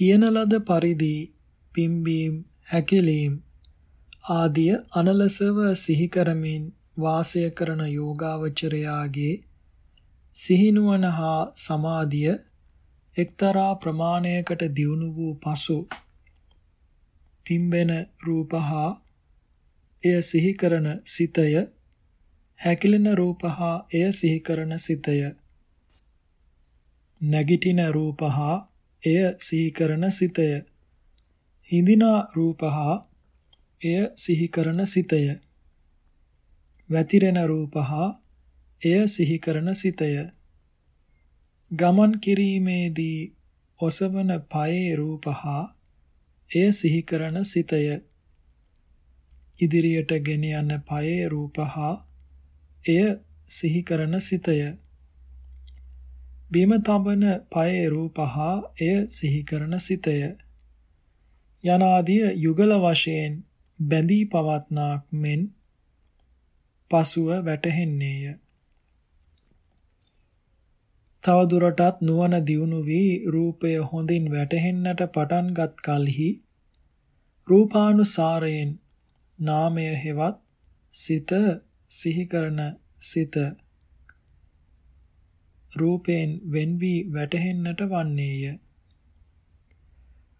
කියන ලද පරිදි පිම්බීම් හැකිලීම් ආදිය අනලසව සිහි කරමින් වාසය කරන යෝගාවචරයාගේ සිහිනුවන හා සමාධිය එක්තරා ප්‍රමාණයකට දියුණු වූ පසු පිම්බෙන රූප හා එය සිහි කරන සිතය හැකිලෙන රූප හා එය සිහි කරන සිතය නැගිටින රූප හා එය සිහි කරන සිතය. හිඳිනා රූප හා එය සිහි කරන සිතය. වැතිරෙන රූප හා එය සිහි කරන සිතය. ගමන් කිරීමේදී ඔසවන පයේ රූප හා එය සිහි කරන සිතය. ඉදිරියට ගෙන යන පයේ රූප හා එය සිහි කරන සිතය. බිම තබන පයේ රූප හා එය සිහි කරන සිතය. යනාදිය යුගල වශයෙන් බැඳී පවත්නාක් මෙන් පසුව වැටහෙන්නේය. තව දුරටත් නුවණ දියුණු වී රූපය හොඳින් වැටහෙන්නට පටන්ගත් කලෙහි රූපානුසාරයෙන් නාමය හෙවත් සිත සිහි කරන සිත රූපයෙන් වෙන් වී වැටහෙන්නට වන්නේය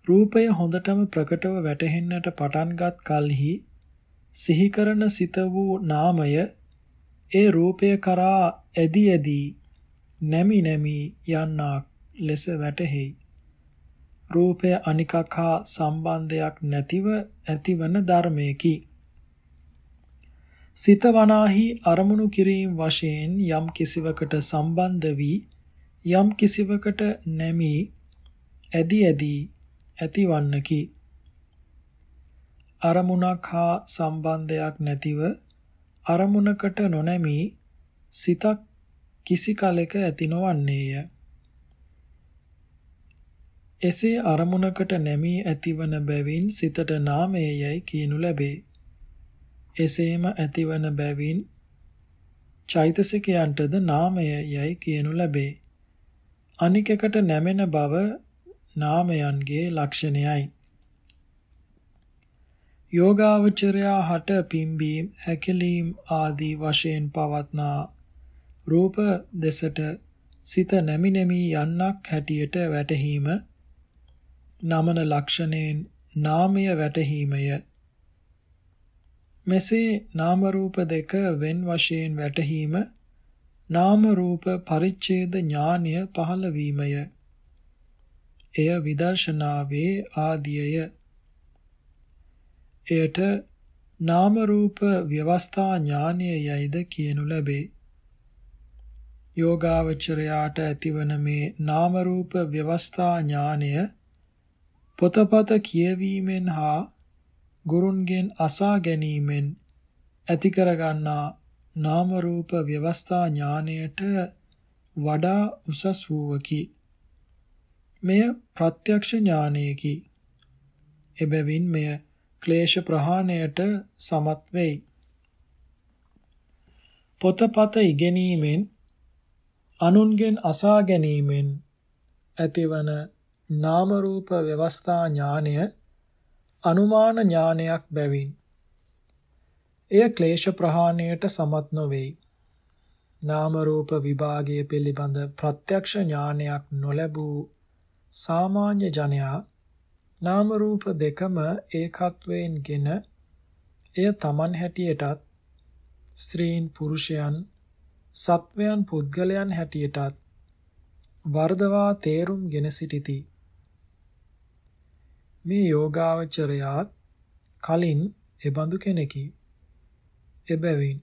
රූපය හොඳටම ප්‍රකටව වැටහෙන්නට පටන්ගත් කලෙහි සිහි කරන සිත වූ නාමය ඒ රූපය කරා ඇදි ඇදී නැමි නැමි යන්නක් ලෙස වැටහෙයි. රූපය අනිකක් හා සම්බන්ධයක් නැතිව ඇතිවන ධර්මයකි. සිත වනාහි අරමුණු කිරීම වශයෙන් යම් කිසිවකට සම්බන්ධ වී යම් කිසිවකට නැමි ඇදි ඇදි ඇතිවන්නකි. අරමුණක් හා සම්බන්ධයක් නැතිව අරමුණකට නොනැමි සිතක් කිසි කලෙක ඇති නොවන්නේය. එසේ අරමුණකට නැමී ඇතිවන බැවින් සිතට නාමයේයයි කියනු ලැබේ. එසේම ඇතිවන බැවින් චෛතසිකයන්ටද නාමයයයි කියනු ලැබේ. අනිකකට නැමෙන බව නාමයන්ගේ ලක්ෂණයයි. යෝගාවචරයා හට පිම්බීම් හැකිලීම් ආදී වශයෙන් පවත්නා රූප දෙසට සිත නැමි නැමි යන්නක් හැටියට වැටහීම නමන ලක්ෂණයෙන් නාමය වැටහීමය මෙසේ නාම රූප දෙක වෙන් වශයෙන් වැටහීම නාම රූප පරිච්ඡේද ඥානය පහළ වීමය. එය විදර්ශනාවේ ආදියය. එයට නාම රූප ව්‍යවස්ථා ඥානය යයිද කියනු ලැබේ. යෝගාවචරයාට ඇතිවන මේ නාම රූප ව්‍යවස්ථා ඥානය පොතපත කියවීමෙන් හා ගුරුන්ගෙන් අසා ගැනීමෙන් ඇති කරගන්නා නාම රූප ව්‍යවස්ථා ඥානයට වඩා උසස් වූවකි. මෙය ප්‍රත්‍යක්ෂ ඥානයකි. එබැවින් මෙය ක්ලේශ ප්‍රහාණයට සමත් වෙයි. පොතපත ඉගෙනීමෙන් අනුන්ගෙන් අසා ගැනීමෙන් ඇතිවන නාම රූප ව්‍යවස්ථා ඥානය අනුමාන ඥානයක් බැවින් එය ක්ලේශ ප්‍රහාණයට සමත් නොවේයි. නාම රූප විභාගයේ පිළිබඳ ප්‍රත්‍යක්ෂ ඥානයක් නොලැබූ සාමාන්‍ය ජනයා නාම රූප දෙකම ඒකත්වයෙන්ගෙන එය Taman හැටියටත් ස්ත්‍රීන් පුරුෂයන් සත්වයන් පුද්ගලයන් හැටියටත් වර්ධවා තේරුම්ගෙන සිටිති. මේ යෝගාවචරයාත් කලින් එබඳු කෙනෙකි. එබැවින්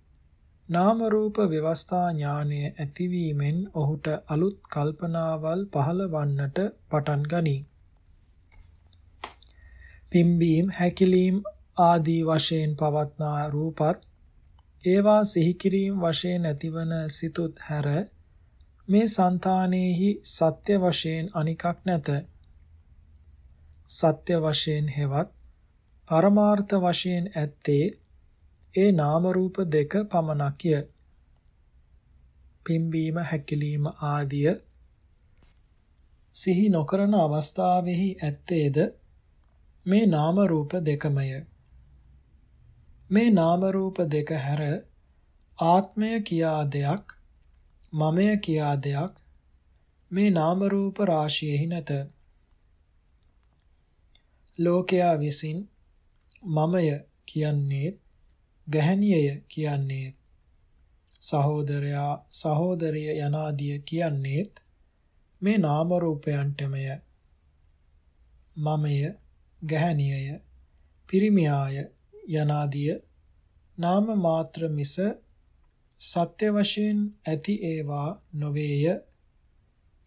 නාම රූප ව්‍යවස්ථා ඥානය ඇතිවීමෙන් ඔහුට අලුත් කල්පනාවල් පහළ වන්නට පටන් ගනී. පිම්බීම් හැකිලීම් ආදී වශයෙන් පවත්නා රූපත් ඒවා සිහි කිරීම වශයෙන් ඇතිවන සිතුත් හැර මේ సంతානෙහි සත්‍ය වශයෙන් අනිකක් නැත. සත්‍ය වශයෙන් හෙවත් පරමාර්ථ වශයෙන් ඇත්තේ ඒ නාම රූප දෙක පමණක්ය. පිම්බීම හැකිලිම ආදිය සිහි නොකරන අවස්ථාවෙහි ඇත්තේද මේ නාම රූප දෙකමය. මේ නාම රූප දෙක හැර ආත්මය කියා දෙයක් මමය කියා දෙයක් මේ නාම රූප රාශියෙහි නැත. ලෝකයා විසින් මමය කියන්නේ ගැහණියය කියන්නේ සහෝදරයා සහෝදරිය යනාදිය කියන්නේත් මේ නාම රූපයන්ටමය. මමය ගැහණියය පිරිමියාය යනාදිය නාම මාත්‍ර මිස සත්‍ය වශයෙන් ඇති ඒවා නොවේය.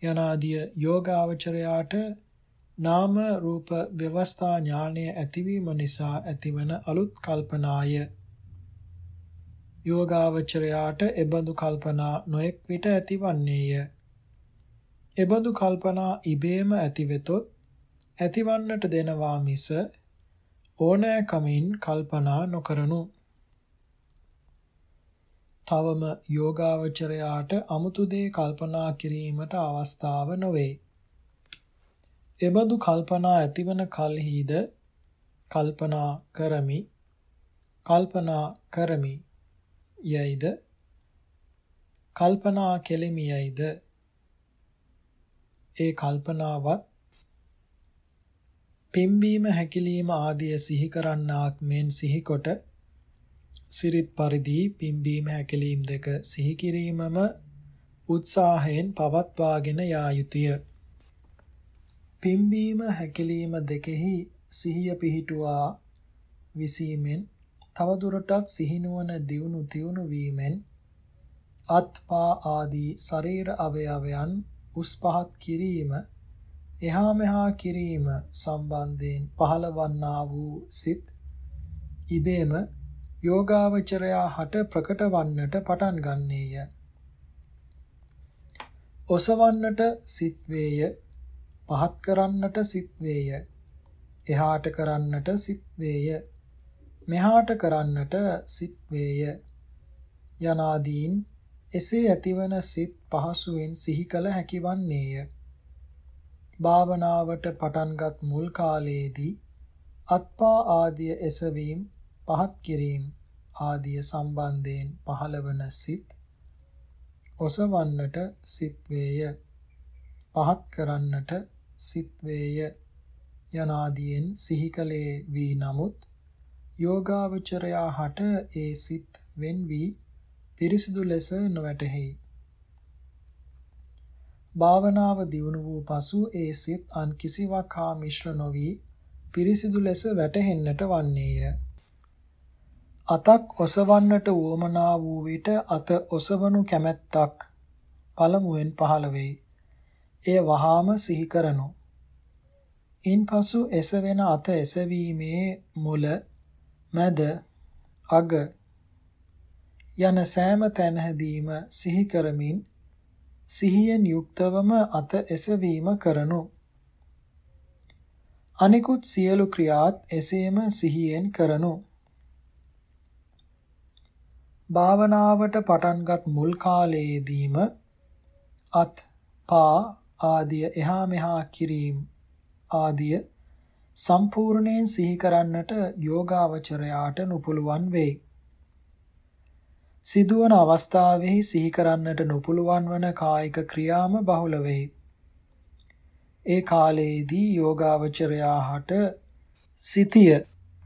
යනාදිය යෝගාවචරයාට නාම රූප ව්‍යවස්ථා ඥානය ඇතිවීම නිසා ඇතිවන අලුත් කල්පනාය. යෝගාවචරයාට එබඳු කල්පනා නොඑක් විට ඇතිවන්නේය. එබඳු කල්පනා ඉබේම ඇතිවෙතොත් ඇතිවන්නට දෙනවා මිස ඕනෑකමින් කල්පනා නොකරනු. තවම යෝගාවචරයාට අමුතු දේ කල්පනා කිරීමට අවස්ථාව නොවේ. එබඳු කල්පනා ඇතිවන කලහිද කල්පනා කරමි. කල්පනා කරමි යයිද? කල්පනා කෙලෙමි යයිද? ඒ කල්පනාවත් පිම්බීම හැකිලිම ආදිය සිහි කරන්නාක් මෙන් සිහිකොට සිරිත් පරිදි පිම්බීම හැකිලීම් දෙක සිහි කිරීමම උත්සාහයෙන් පවත්වාගෙන යා යුතුය. පිම්බීම හැකිලීම දෙකෙහි සිහිය පිහිටුවා විසීමෙන් තවදුරටත් සිහිනුවන දියුණු තියුණු වීමෙන් අත්පා ආදී ශරීර අවයවයන් උස් පහත් කිරීම එහා මෙහා කිරීම සම්බන්ධයෙන් පහළවන්නා වූ සිත් ඉබේම යෝගාවචරයා හට ප්‍රකට වන්නට පටන් ගන්නේය. ඔසවන්නට සිත් වේය, පහත් කරන්නට සිත් වේය, එහාට කරන්නට සිත් වේය, මෙහාට කරන්නට සිත් වේය. යනාදීන් එසේ ඇතිවන සිත් පහසුවෙන් සිහි කළ හැකි වන්නේය. භාවනාවට පටන්ගත් මුල් කාලයේදී අත්පා ආදිය එසවීම පහත් කිරීම ආදිය සම්බන්ධයෙන් පහළවන සිත් ඔසවන්නට සිත් වේය පහත් කරන්නට සිත් වේය යනාදීන් සිහිකලේ වී නමුත් යෝගාවචරයා හට ඒ සිත් වෙන් වී පිරිසුදු ලෙස නොවැටහෙයි භාවනාව දියුණු වූ පසු ඒ සිත් අන් කිසිවක් හා මිශ්‍ර නොවි පිරිසිදු ලෙස වැටහෙන්නට වන්නේය අතක් ඔසවන්නට උවමනා වූ විට අත ඔසවනු කැමැත්තක් පළමුවෙන් පහළ වෙයි. එය වහාම සිහි කරනු. ඉන්පසු එසවෙන අත එසවීමේ මුල, මැද, අග යන සෑම තැනදීම සිහි කරමින් සිහියෙන් යුක්තවම අත එසවීම කරනු. අනිකුත් සියලු ක්‍රියාත් එසේම සිහියෙන් කරනු. භාවනාවට පටන්ගත් මුල් කාලයේදීම අත් පා ආදිය එහා මෙහා කිරීම ආදිය සම්පූර්ණයෙන් සිහි කරන්නට යෝගාවචරයාට නුපුළුවන් වෙයි. සිදුවන අවස්ථාවෙහි සිහි කරන්නට නුපුළුවන් වන කායික ක්‍රියාම බහුල වෙයි. ඒ කාලයේදී යෝගාවචරයා හට සිටිය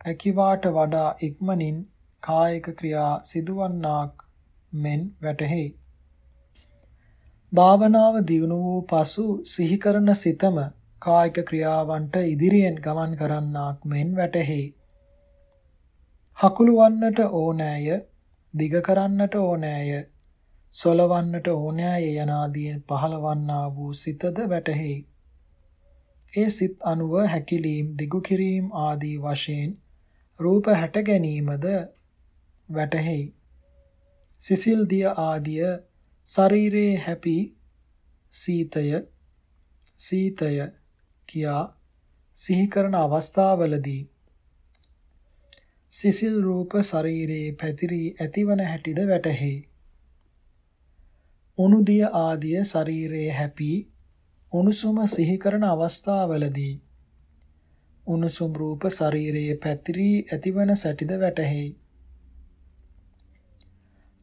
හැකිවාට වඩා ඉක්මනින් කායික ක්‍රියා සිදුවන්නාක් මෙන් වැටහෙයි. භාවනාව දියුණු වූ පසු සිහි කරන සිතම කායික ක්‍රියාවන්ට ඉදිරියෙන් ගමන් කරන්නාක් මෙන් වැටහෙයි. හකුළු වන්නට ඕනෑය, දිග කරන්නට ඕනෑය, සොලවන්නට ඕනෑය යනාදීන් පහළවන්නා වූ සිතද වැටහෙයි. ඒ සිත් අනුව හැකිලීම් දිගු කිරීම ආදී වශයෙන් රූප හැට ගැනීමද වැටහෙයි. සිසිල් දිය ආදිය ශරීරයේ හැපි සීතය සීතය කියා සිහි කරන අවස්ථාවලදී සිසිල් රූප ශරීරයේ පැතිරී ඇතිවන හැටිද වැටහෙයි. උණුදිය ආදිය ශරීරයේ හැපි උණුසුම සිහි කරන අවස්ථාවලදී උණුසුම් රූප ශරීරයේ පැතිරී ඇතිවන සැටිද වැටහෙයි.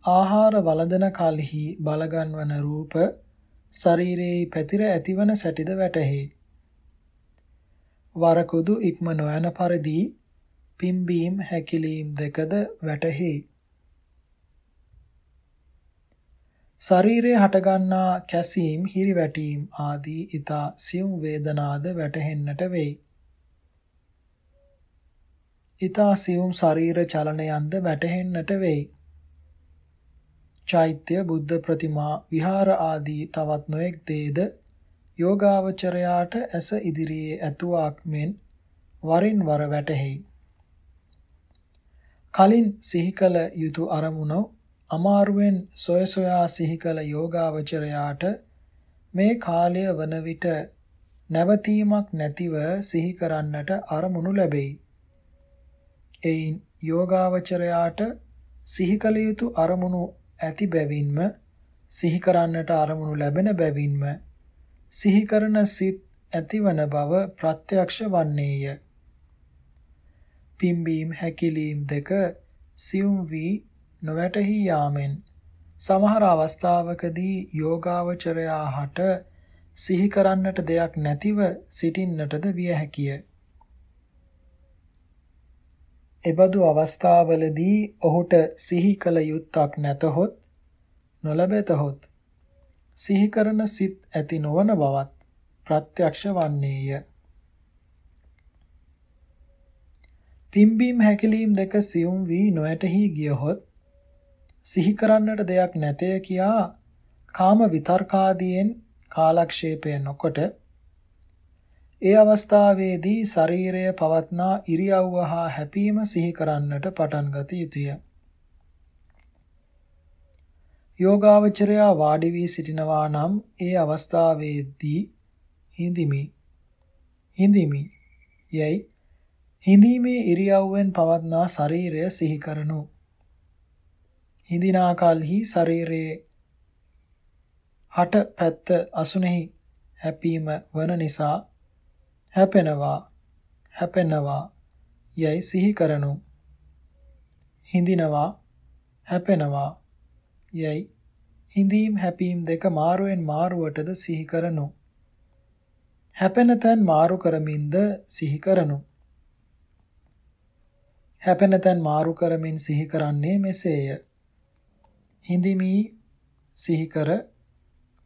ආහාර වළඳන කලෙහි බලගන්වන රූප ශරීරයේ පැතිර ඇතිවන සැටිද වැටහෙයි. වරකුදු ඉක්ම නොයන පරිදි පිම්බීම් හැකිලීම් දෙකද වැටහෙයි. ශරීරයේ හටගන්නා කැසීම් හිරිවැටීම් ආදී ඊතා සියුම් වේදනාද වැටහෙන්නට වෙයි. ඊතා සියුම් ශරීර චලනයන්ද වැටහෙන්නට වෙයි. චෛත්‍ය බුද්ධ ප්‍රතිමා විහාර ආදී තවත් නොඑක් දේද යෝගාවචරයාට ඇස ඉදිරියේ ඇතුවාක් මෙන් වරින් වර වැටහෙයි. කලින් සිහි කළ යුතු අරමුණ අමාරුවෙන් සොය සොයා සිහි කළ යෝගාවචරයාට මේ කාලය වන විට නැවතීමක් නැතිව සිහි කරන්නට අරමුණු ලැබෙයි. එයින් යෝගාවචරයාට සිහි කළ යුතු අරමුණු ඇති බැවින්ම සිහි කරන්නට අරමුණු ලැබෙන බැවින්ම සිහි කරන සිත් ඇතිවන බව ප්‍රත්‍යක්ෂ වන්නේය. පිම්බීම් හැකිලීම් දෙක සියුම් වී නොවැටහි යාමෙන් සමහර අවස්ථාවකදී යෝගාවචරයා හට සිහි කරන්නට දෙයක් නැතිව සිටින්නටද විය හැකිය. එබඳු අවස්ථාවලදී ඔහුට සිහි කළ යුත්තක් නැතහොත් නොලැබෙතහොත් සිහි කරන සිත් ඇති නොවන බවත් ප්‍රත්‍යක්ෂ වන්නේය. පිම්බීම් හැකිලීම් දෙක සියුම් වී නොඇතෙහි ගියහොත් සිහි කරන්නට දෙයක් නැතය කියා කාම විතර්කාදීන් කාලක්ෂේපය නොකොට ඒ අවස්ථාවේදී ශරීරය පවත්නා ඉරියව්ව හා හැපීම සිහි කරන්නට පටන් ගත යුතුය. යෝගාවචරයා වාඩි වී සිටිනවා නම් ඒ අවස්ථාවේදී හිඳිමි. හිඳිමි. යයි හිඳීමේ ඉරියව්වෙන් පවත්නා ශරීරය සිහි කරනු. හිඳිනා කලෙහි ශරීරයේ හට පැත්ත අසුනේහි හැපීම වන නිසා හැපෙනවා හැපෙනවා යයි සිහි කරනු හිඳිනවා හැපෙනවා යයි හිඳීම් හැපීම් දෙක මාරුවෙන් මාරුවටද සිහි කරනු. හැපෙන තැන් මාරු කරමින්ද සිහි කරනු. හැපෙන තැන් මාරු කරමින් සිහි කරන්නේ මෙසේය. හිඳිමි සිහි කර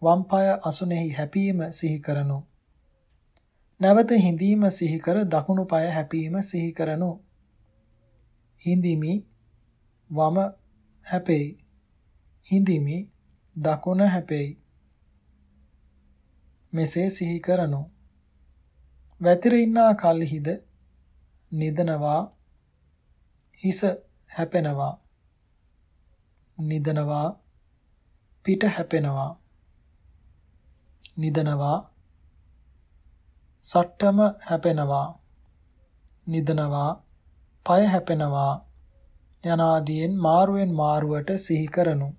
වම් පාය අසුනේහි හැපීම සිහි කරනු. නැවත හිඳීම සිහි කර දකුණු පාය හැපීම සිහි කරනු. හිඳිමි වම හැපෙයි. හිඳිමි දකුණ හැපෙයි. මෙසේ සිහි කරනු. වැතිර ඉන්නා කල්හිද නිදනවා හිස හැපෙනවා. නිදනවා පිට හැපෙනවා. නිදනවා සට්ටම හැපෙනවා. නිදනවා පය හැපෙනවා යනාදීන් මාරුවෙන් මාරුවට සිහි කරනු.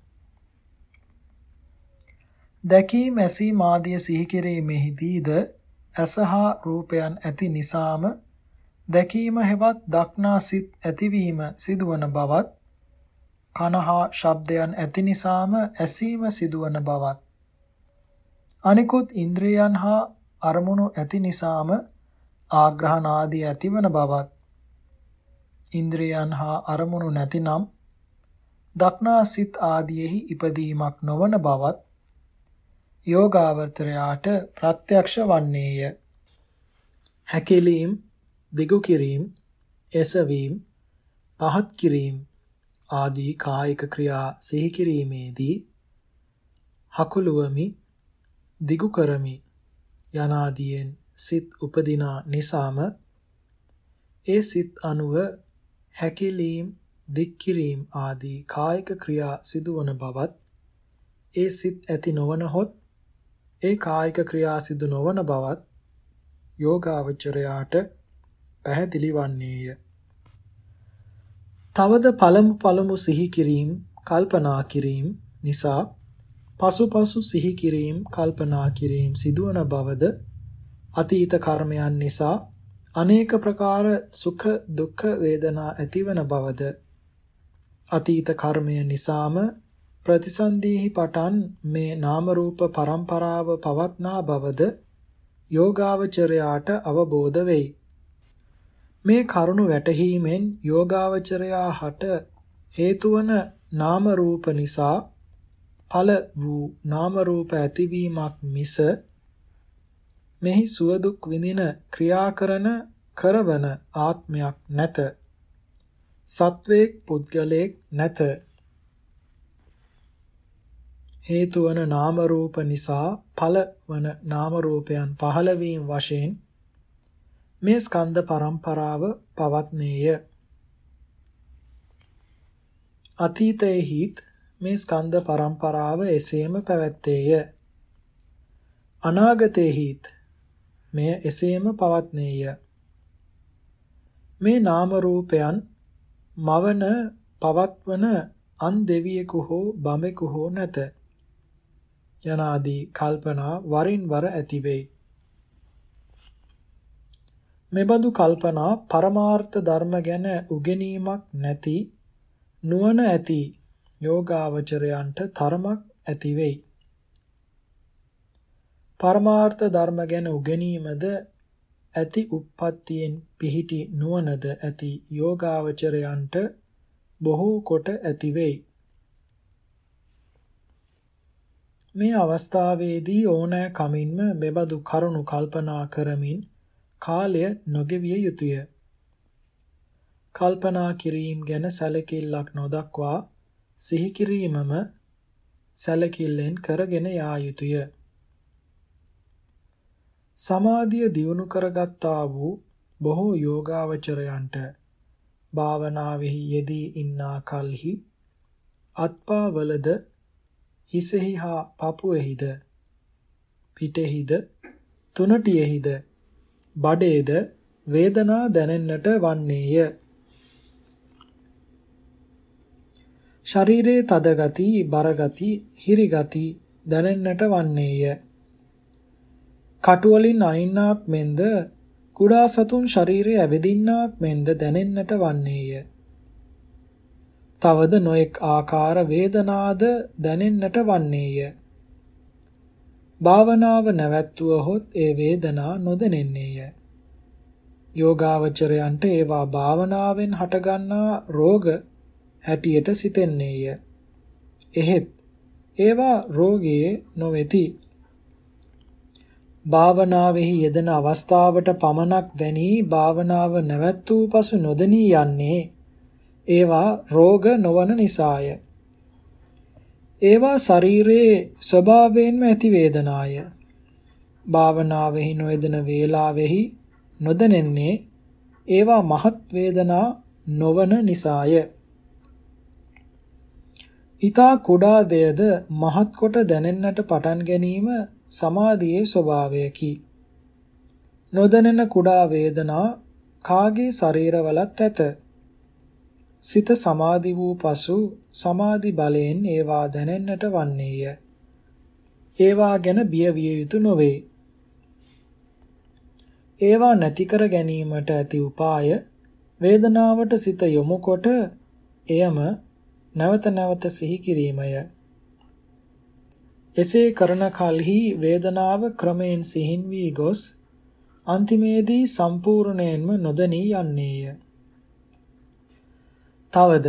දැකීම ඇසීම ආදිය සිහි කිරීමෙහිදීද ඇසහා රූපයන් ඇති නිසාම දැකීම හෙවත් දක්නා සිත් ඇතිවීම සිදුවන බවත් කනහා ශබ්දයන් ඇති නිසාම ඇසීම සිදුවන බවත් අනිකුත් ඉන්ද්‍රියයන් හා අරමුණු ඇති නිසාම ආග්‍රහණ ආදී ඇතිවන බවත් ඉන්ද්‍රියයන් හා අරමුණු නැතිනම් දක්නා සිත් ආදීෙහි ඉපදීමක් නොවන බවත් යෝගාවචරයාට ප්‍රත්‍යක්ෂ වන්නේය. හැකිලීම්, දිගු කිරීම, එසවීම, පහත් කිරීම ආදී කායික ක්‍රියා සිහි කිරීමේදී හකුලුවමි, දිගු කරමි යනාදීන් සිත් උපදිනා නිසාම ඒ සිත් අනුව හැකිලීම්, දික් කිරීම ආදී කායික ක්‍රියා සිදුවන බවත් ඒ සිත් ඇති නොවන හොත් ඒ කායික ක්‍රියා සිදු නොවන බවත් යෝගාවචරයාට පැහැදිලි වන්නේය. තවද පළමු පළමු සිහි කිරීම, කල්පනා කිරීම නිසා පසුපසු සිහි කිරීම කල්පනා කිරීම සිදුවන බවද අතීත කර්මයන් නිසා අනේක ප්‍රකාර සුඛ දුක්ඛ වේදනා ඇතිවන බවද අතීත කර්මය නිසාම ප්‍රතිසන්දීහි පටන් මේ නාම රූප પરම්පරාව පවත්නා බවද යෝගාවචරයාට අවබෝධ වෙයි. මේ කරුණු වැටහීමෙන් යෝගාවචරයා හට හේතුවන නාම රූප නිසා ඵල වූ නාම රූප ඇතිවීමක් මිස මෙහි සුව දුක් විඳින ක්‍රියා කරන කරවන ආත්මයක් නැත. සත්වේක් පුද්ගලයෙක් නැත. හේතු වන නාම රූප නිසා ඵල වන නාම රූපයන් පහළ වීම වශයෙන් මේ ස්කන්ධ පරම්පරාව පවත්නේය අතීතයේහිත් මේ ස්කන්ධ පරම්පරාව එසේම පැවැත්තේය. අනාගතයේහිත් මෙය එසේම පවත්නේය. මේ නාම රූපයන් මවන පවත්වන අන් දෙවියෙකු හෝ බඹෙකු හෝ නැත. යනාදී කල්පනා වරින් වර ඇති වෙයි. මෙබඳු කල්පනා පරමාර්ථ ධර්ම ගැන උගෙනීමක් නැති නුවණ ඇති යෝගාවචරයන්ට තරමක් ඇති වෙයි. පරමාර්ථ ධර්ම ගැන උගෙනීමද ඇති උප්පත්තියෙන් පිහිටි නුවණද ඇති යෝගාවචරයන්ට බොහෝ කොට ඇති වෙයි. මේ අවස්ථාවේදී ඕනෑ කමින්ම මෙබඳු කරුණු කල්පනා කරමින් කාලය නොගෙවිය යුතුය. කල්පනා කිරීම ගැන සැලකිල්ලක් නොදක්වා සිහි කිරීමම සැලකිල්ලෙන් කරගෙන යා යුතුය. සමාධිය දියුණු කරගත්තා වූ බොහෝ යෝගාවචරයන්ට භාවනාවෙහි යෙදී ඉන්නා කල්හි අත්පාවලද හිසෙහි හා පපුවෙහිද පිටෙහිද තුනටියෙහිද බඩේද වේදනා දැනෙන්නට වන්නේය. ශරීරයේ තද ගති, බර ගති, හිරි ගති දැනෙන්නට වන්නේය. කටු වලින් අනින්නාක් මෙන්ද කුඩා සතුන් ශරීරයේ ඇවිදින්නාක් මෙන්ද දැනෙන්නට වන්නේය. තවද නොඑක් ආකාර වේදනාද දැනෙන්නට වන්නේය. භාවනාව නැවැත්වුවහොත් ඒ වේදනා නොදැනෙන්නේය. යෝගාවචරයන්ට ඒවා භාවනාවෙන් හටගන්නා රෝග හැටියට සිතෙන්නේය. එහෙත් ඒවා රෝගයේ නොවේති. භාවනාවෙහි යෙදෙන අවස්ථාවට පමණක් දැනී භාවනාව නැවැත්වූ පසු නොදෙනී යන්නේ ඒවා රෝග නොවන නිසාය. ඒවා ශරීරයේ ස්වභාවයෙන්ම ඇති වේදනාය. භාවනාවෙහි නොයදෙන වේලාවෙහි නොදැනෙන්නේ ඒවා මහත් වේදනා නොවන නිසාය. ඊතා කුඩා දෙයද මහත් කොට දැනෙන්නට පටන් ගැනීම සමාධියේ ස්වභාවයකි. නොදැනෙන කුඩා වේදනා කාගේ ශරීරවලත් ඇත. සිත සමාධි වූ පසු සමාධි බලයෙන් ඒවා දැනෙන්නට වන්නේය. ඒවා ගැන බිය විය යුතු නොවේ. ඒවා නැති කර ගැනීමට ඇති උපාය වේදනාවට සිත යොමුකොට එයම නැවත නැවත සිහි කිරීමය. එසේ කරන කලෙහි වේදනාව ක්‍රමයෙන් සිහින් වී ගොස් අන්තිමේදී සම්පූර්ණයෙන්ම නොදැනී යන්නේය. තවද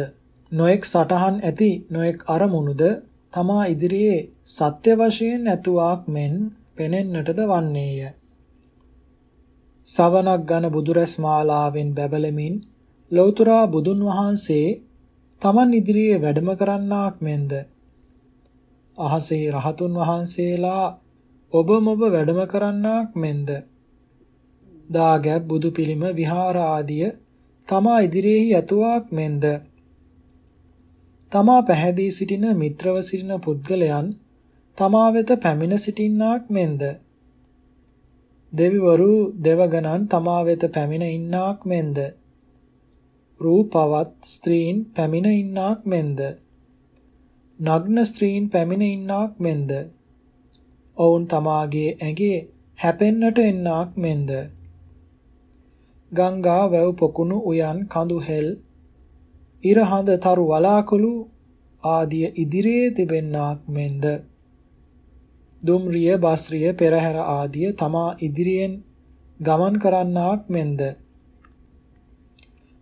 නොඑක් සටහන් ඇති නොඑක් අරමුණුද තමා ඉදිරියේ සත්‍ය වශයෙන් ඇතුවාක් මෙන් පෙනෙන්නටද වන්නේය. සවනක් ගන බුදුරැස් මාලාවෙන් බැබලමින් ලෞතර බුදුන් වහන්සේ තමන් ඉදිරියේ වැඩම කරන්නාක් මෙන්ද? අහසේ රහතුන් වහන්සේලා ඔබ මොබ වැඩම කරන්නාක් මෙන්ද? දාගැබ් බුදු පිළිම විහාර ආදිය තමා ඉදිරියේහි ඇතුවාක් මෙන්ද? තමා පැහැදී සිටින මිත්‍රව සිටින පුද්ගලයන් තමා වෙත පැමිණ සිටින්නාක් මෙන්ද? දෙවිවරු දෙවගණන් තමා වෙත පැමිණ ඉන්නාක් මෙන්ද? රූපවත් ස්ත්‍රීන් පැමිණ ඉන්නාක් මෙන්ද? නග්න ස්ත්‍රීන් පැමිණ ඉන්නාක් මෙන්ද? ඔවුන් තමාගේ ඇඟේ හැපෙන්නට එන්නාක් මෙන්ද? ගංගා වැව් පොකුණු උයන් කඳු හෙල් ඉර හඳ තරු වලාකුළු ආදිය ඉදිරියේ තිබෙන්නාක් මෙන්ද? දුම්රිය බස්රිය පෙරහැර ආදිය තමා ඉදිරියෙන් ගමන් කරන්නාක් මෙන්ද?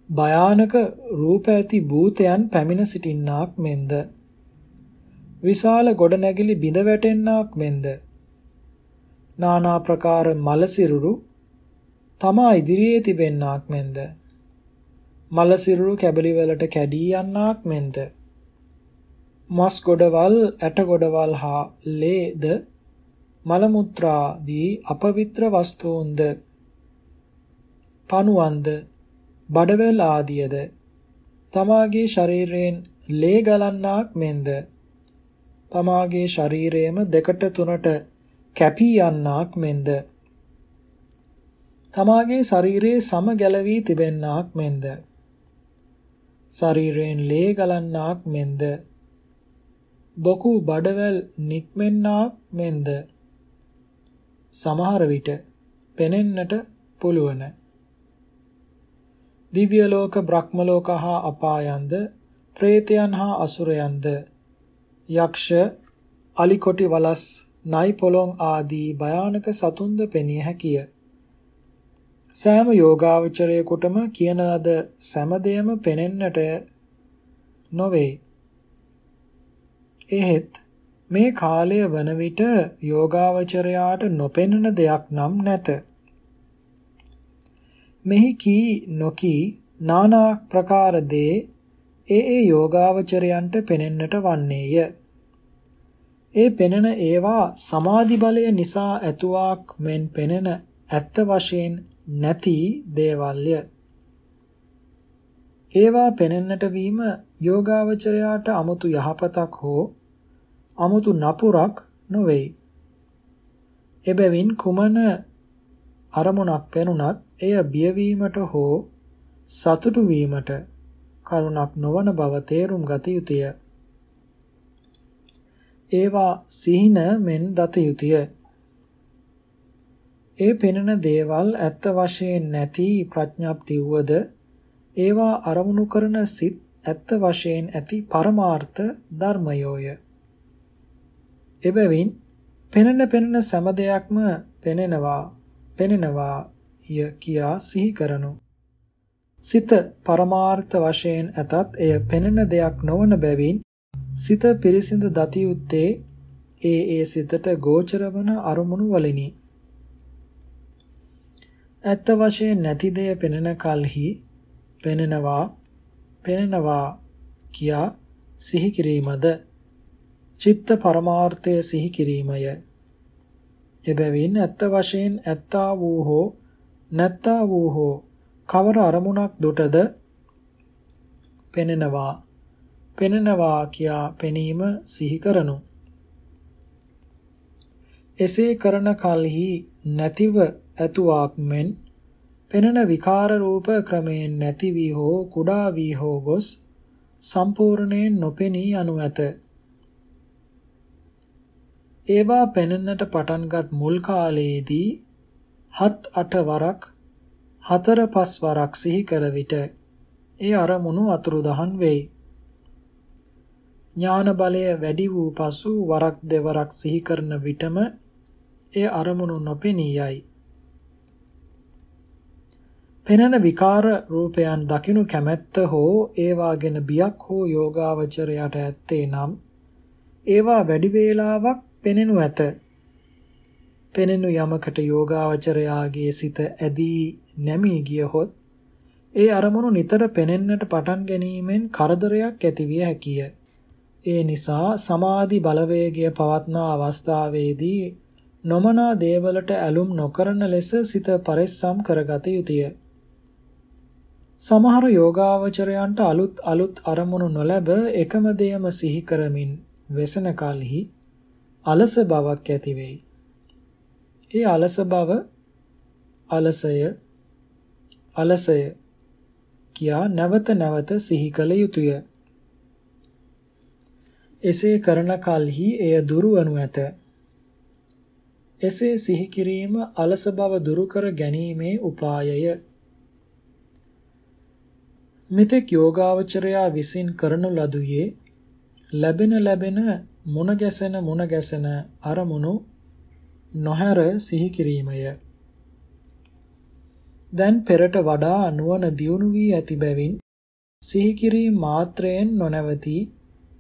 භයානක රූප ඇති භූතයන් පැමිණ සිටින්නාක් මෙන්ද? විශාල ගොඩනැගිලි බිඳ වැටෙන්නාක් මෙන්ද? නානා ප්‍රකාර මල සිරුරු තමා ඉදිරියේ තිබෙන්නාක් මෙන්ද? මල සිරුරු කැබලි වලට කැඩී යන්නාක් මෙන්ද? මස් ගොඩවල් ඇට ගොඩවල් හා ලේද මල මුත්‍රාදී අපවිත්‍ර වස්තුන්ද? පණුවන්ද? බඩවැල් ආදියද? තමාගේ ශරීරයෙන් ලේ ගලන්නාක් මෙන්ද? තමාගේ ශරීරයේම දෙකට තුනට කැපී යන්නාක් මෙන්ද? තමාගේ ශරීරයේ සම ගැලවී තිබෙන්නාක් මෙන්ද? ශරීරයෙන් ලේ ගලන්නාක් මෙන්ද? බොකු බඩවැල් නික්මෙන්නාක් මෙන්ද? සමහර විට පෙනෙන්නට පුළුවන්. දිව්‍ය ලෝක බ්‍රහ්ම ලෝක හා අපායන්ද പ്രേතයන් හා අසුරයන්ද යක්ෂ අලිකොටි වලස් නයි පොළොන් ආදී භයානක සතුන්ද පෙනිය හැකිය. සෑම යෝගාවචරයෙකුටම කියන ලද සෑම දෙයම පෙනෙන්නට නොවේ. එහෙත් මේ කාලය වන විට යෝගාවචරයාට නොපෙනෙන දෙයක් නම් නැත. මෙහි කී නොකී নানা ප්‍රකාර දේ ඒ ඒ යෝගාවචරයන්ට පෙනෙන්නට වන්නේය. ඒ පෙනෙන ඒවා සමාධි බලය නිසා ඇතුවක් මෙන් පෙනෙන ඇත්ත වශයෙන් නැති දේවල්ය. ඒවා පෙනෙන්නට වීම යෝගාවචරයාට 아무තු යහපතක් හෝ 아무තු නපුරක් නොවේයි. එබැවින් කුමන අරමුණක් පෙනුනත් එය බියවීමට හෝ සතුටු වීමට කරුණක් නොවන බව තේරුම් ගත යුතුය. ඒවා සිහින මෙන් දත යුතුය. ඒ පෙනෙන දේවල් ඇත්ත වශයෙන් නැති ප්‍රඥාප්ති වූද ඒවා අරමුණු කරන සිත් ඇත්ත වශයෙන් ඇති පරමාර්ථ ධර්මයෝය. එබැවින් පෙනෙන පෙනෙන සෑම දෙයක්ම පෙනෙනවා පෙනෙනවා ය කියා සිහි කරනු. සිත පරමාර්ථ වශයෙන් ඇතත් එය පෙනෙන දෙයක් නොවන බැවින් සිත පිරිසිඳ දති යුත්තේ ඒ ඒ සිතට ගෝචර වන අරමුණු වලිනි. ඇත්ත වශයෙන් නැති දෙය පෙනෙන කලෙහි පෙනෙනවා පෙනෙනවා කියා සිහි කිරීමද චිත්ත පරමාර්ථය සිහි කිරීමය. එබැවින් ඇත්ත වශයෙන් ඇත්තා වූ හෝ නැත්තා වූ හෝ කවර අරමුණක් දුටද පෙනෙනවා පෙනෙනවා කියා පෙනීම සිහි කරනු. එසේ කරන කලෙහි නැතිව ඇතුවාක් මෙන් පෙනෙන විකාර රූප ක්‍රමයෙන් නැති වී හෝ කුඩා වී හෝ ගොස් සම්පූර්ණයෙන් නොපෙනී යනු ඇත. ඒවා පෙනෙන්නට පටන්ගත් මුල් කාලයේදී හත් අට වරක් හතර පස් වරක් සිහි කළ විට ඒ අරමුණු අතුරුදහන් වෙයි. ඥාන බලය වැඩි වූ පසු වරක් දෙවරක් සිහි කරන විටම ඒ අරමුණු නොපෙනී යයි. පෙනෙන විකාර රූපයන් දකිනු කැමැත්ත හෝ ඒවාගෙන බියක් හෝ යෝගාවචරයට ඇත්තේ නම් ඒවා වැඩි වේලාවක් පෙනෙනු ඇත. පෙනෙනු යමකට යෝගාවචරයාගේ සිත ඇදී නැමී ගියහොත් ඒ අරමුණු නිතර පෙනෙන්නට පටන් ගැනීමෙන් කරදරයක් ඇතිවිය හැකිය. ඒ නිසා සමාධි බලවේගය පවත්නා අවස්ථාවේදී නොමනා දේවලට ඇලුම් නොකරන ලෙස සිත පරිස්සම් කරගත යුතුය. සමහර යෝගාවචරයන්ට අලුත් අලුත් අරමුණු නොලැබ එකම දෙයම සිහි කරමින් වෙසන කලෙහි අලස බවක් ඇති වෙයි. ඒ අලස බව අලසය අලසය කියා නැවත නැවත සිහි කළ යුතුය. එසේ කරන කලෙහි එය දුරවනු ඇත. එසේ සිහි කිරීම අලස බව දුරු කර ගැනීමේ උපායය. මෙතෙක් යෝගාවචරයා විසින් කරනු ලදුවේ ලැබෙන ලැබෙන මුණ ගැසෙන මුණ ගැසෙන අරමුණු නොහැර සිහි කිරීමය. දැන් පෙරට වඩා නුවණ දියුණු වී ඇති බැවින් සිහි කිරීම මාත්‍රයෙන් නොනවති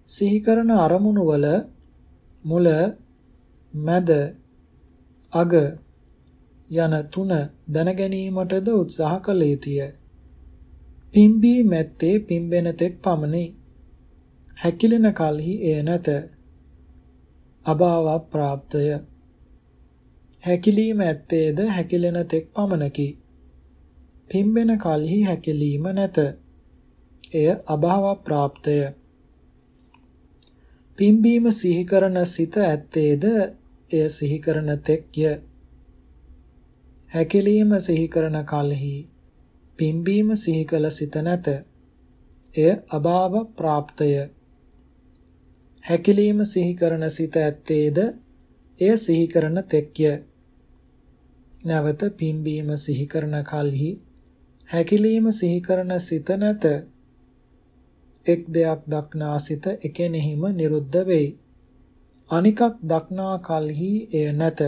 සිහි කරන අරමුණු වල මුල මැද අග යන තුන දැන ගැනීමටද උත්සාහ කළ යුතුය. පිම්බී මැත්තේ පිම්බෙන තෙක් පමණි. හැකිලෙන කලෙහි එය නැත. අභාව ප්‍රාප්තය. හැකිලීම ඇත්තේද හැකිලෙන තෙක් පමණකි. පිම්බෙන කලෙහි හැකිලීම නැත. එය අභාව ප්‍රාප්තය. පිම්බීම සිහි කරන සිත ඇත්තේද එය සිහි කරන තෙක්ය. හැකිලීම සිහි කරන කලෙහි පිම්බීම සිහි කළ සිත නැත. එය අභාව ප්‍රාප්තය. හැකිලීම සිහි කරන සිත ඇත්තේද එය සිහි කරන තෙක්ය. නැවත පිම්බීම සිහි කරන කලෙහි හැකිලීම සිහි කරන සිත නැත. එක් දෙයක් දක්නා සිත එකෙනෙහිම නිරුද්ධ වෙයි. අනිකක් දක්නා කලෙහි එය නැත.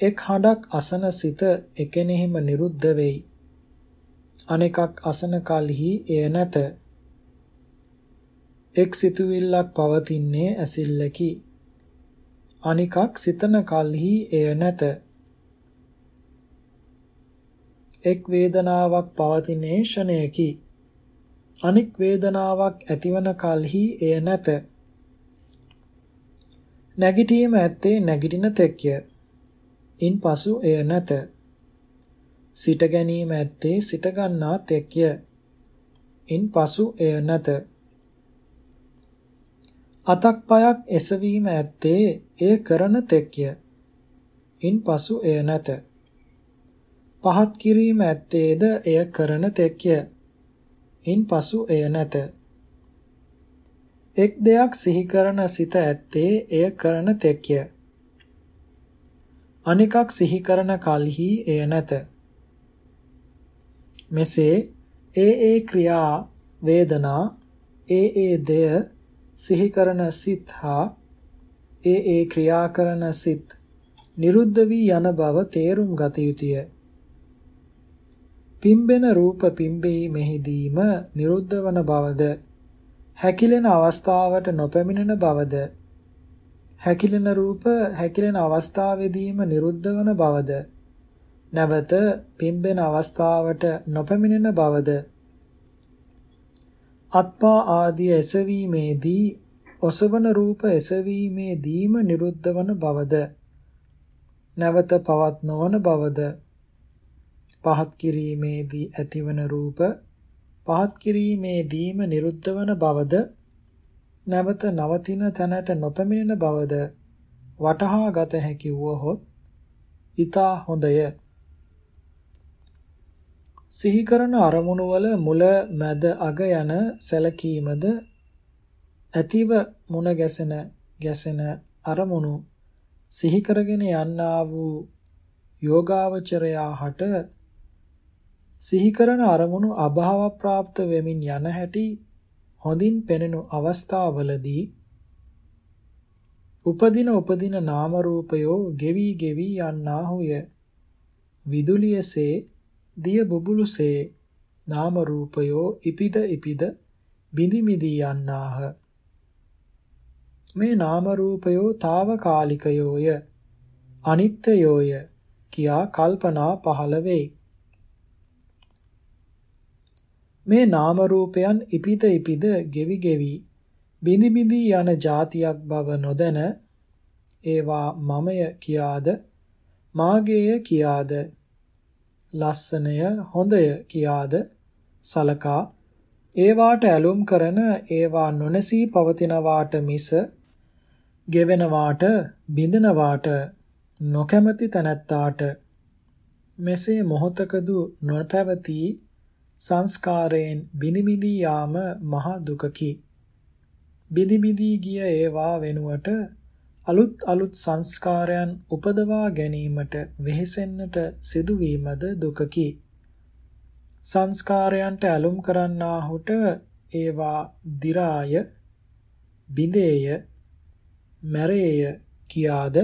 එක් හඬක් අසන සිත එකෙනෙහිම නිරුද්ධ වෙයි. අනෙකක් අසන කලෙහි එය නැත. එක් සිතුවිල්ලක් පවතින්නේ ඇසිල්ලකි. අනිකක් සිතන කලෙහි එය නැත. එක් වේදනාවක් පවතින්නේ ෂණයකි. අනික් වේදනාවක් ඇතිවන කලෙහි එය නැත. නැගිටීම ඇත්තේ නැගිටින තෙක්ය. ඉන්පසු එය නැත. සිට ගැනීම ඇත්තේ සිට ගන්නා තෙක්ය. ඉන්පසු එය නැත. අතක් පයක් එසවීම ඇත්තේ එය කරන තෙක්ය. ඉන්පසු එය නැත. පහත් කිරීම ඇත්තේද එය කරන තෙක්ය. ඉන්පසු එය නැත. එක් දෙයක් සිහි කරන සිත ඇත්තේ එය කරන තෙක්ය. අනිකක් සිහි කරන කලෙහි එය නැත. මෙසේ ඒ ඒ ක්‍රියා වේදනා ඒ ඒ දෙය සිහි කරන සිත් හා ඒ ඒ ක්‍රියා කරන සිත් නිරුද්ධ වී යන බව තේරුම් ගත යුතුය. පිම්බෙන රූප පිම්බෙහි මෙහිදීම නිරුද්ධ වන බවද හැකිලෙන අවස්ථාවට නොපැමිණෙන බවද හැකිලෙන රූප හැකිලෙන අවස්ථාවේදීම නිරුද්ධ වන බවද නැවත පිම්බෙන අවස්ථාවට නොපැමිණෙන බවද අත්පා ආදී එසවීමේදී ඔසවන රූප එසවීමේදීම නිරුද්ධ වන බවද? නැවත පවත් නොවන බවද? පහත් කිරීමේදී ඇතිවන රූප පහත් කිරීමේදීම නිරුද්ධ වන බවද? නැවත නවතින තැනට නොපැමිණෙන බවද? වටහා ගත හැකි වුවහොත් ඊතා හොඳය. සිහි කරන අරමුණු වල මුල මැද අග යන සැලකීමද ඇතිව මුණ ගැසෙන ගැසෙන අරමුණු සිහි කරගෙන යන්නා වූ යෝගාවචරයා හට සිහි කරන අරමුණු අභාව પ્રાપ્ત වෙමින් යන හැටි හොඳින් පෙනෙනු අවස්ථාවලදී උපදින උපදින නාම රූපයෝ ගෙවි ගෙවි යන්නාහුය විදුලියසේ දිය බුබුලුසේ නාම රූපයෝ ඉපිද ඉපිද බිඳි මිදී යන්නාහ. මේ නාම රූපයෝ తాවකාලිකයෝය අනිත්‍යයෝය කියා කල්පනා පහළ වෙයි. මේ නාම රූපයන් ඉපිද ඉපිද ගෙවි ගෙවි බිඳි බිඳි යන જાතියක් බව නොදැන ඒවා මමය කියාද මාගේය කියාද ලස්සනය හොඳය කියාද සලකා ඒවාට ඇලුම් කරන ඒවා නොනැසී පවතිනවාට මිස ගෙවෙනවාට බිඳනවාට නොකැමැති තැනැත්තාට මෙසේ මොහතකදු නොපැවතී සංස්කාරයෙන් බිනිබිදී යාම මහ දුකකි. බිදි බිදී ගිය ඒවා වෙනුවට අලුත් අලුත් සංස්කාරයන් උපදවා ගැනීමට වෙහෙසෙන්නට සිදුවීමද දුකකි. සංස්කාරයන්ට ඇලුම් කරන්නාහුට ඒවා දි รา ය, බිඳේය, මැරේය කියාද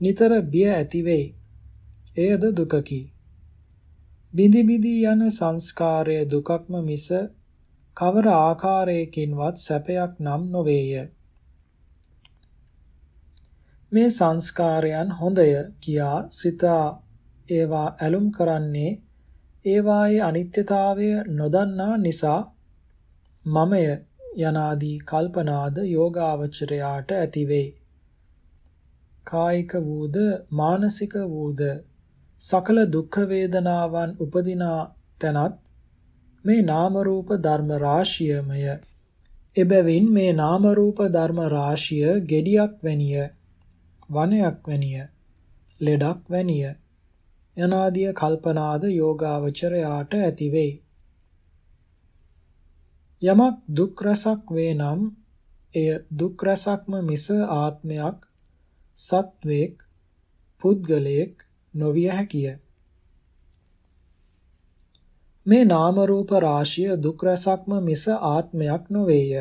නිතර බිය ඇති වෙයි. එයද දුකකි. බිඳි බිදී යන සංස්කාරය දුකක්ම මිස කවර ආකාරයකින්වත් සැපයක් නම් නොවේය. මේ සංස්කාරයන් හොඳය කියා සිතා ඒවා ඇලුම් කරන්නේ ඒවායේ අනිත්‍යතාවය නොදන්නා නිසා මමය යනාදී කල්පනාද යෝගාවචරයාට ඇතිවේ. කායික වූද මානසික වූද සකල දුක්ඛ වේදනාවන් උපදිනා තැනත් මේ නාම රූප ධර්ම රාශියමය. එබැවින් මේ නාම රූප ධර්ම රාශිය gediyak වැනිය, වනයක් වැනිය, ලෙඩක් වැනිය යනාදිය කල්පනාද යෝගාවචරයාට ඇති වෙයි. යමක් දුක් රසක් වේ නම් එය දුක් රසක්ම මිස ආත්මයක් සත්වයක් පුද්ගලයෙක් නොවිය හැකිය. මේ නාම රූප රාශිය දුක් රසක්ම මිස ආත්මයක් නොවේය.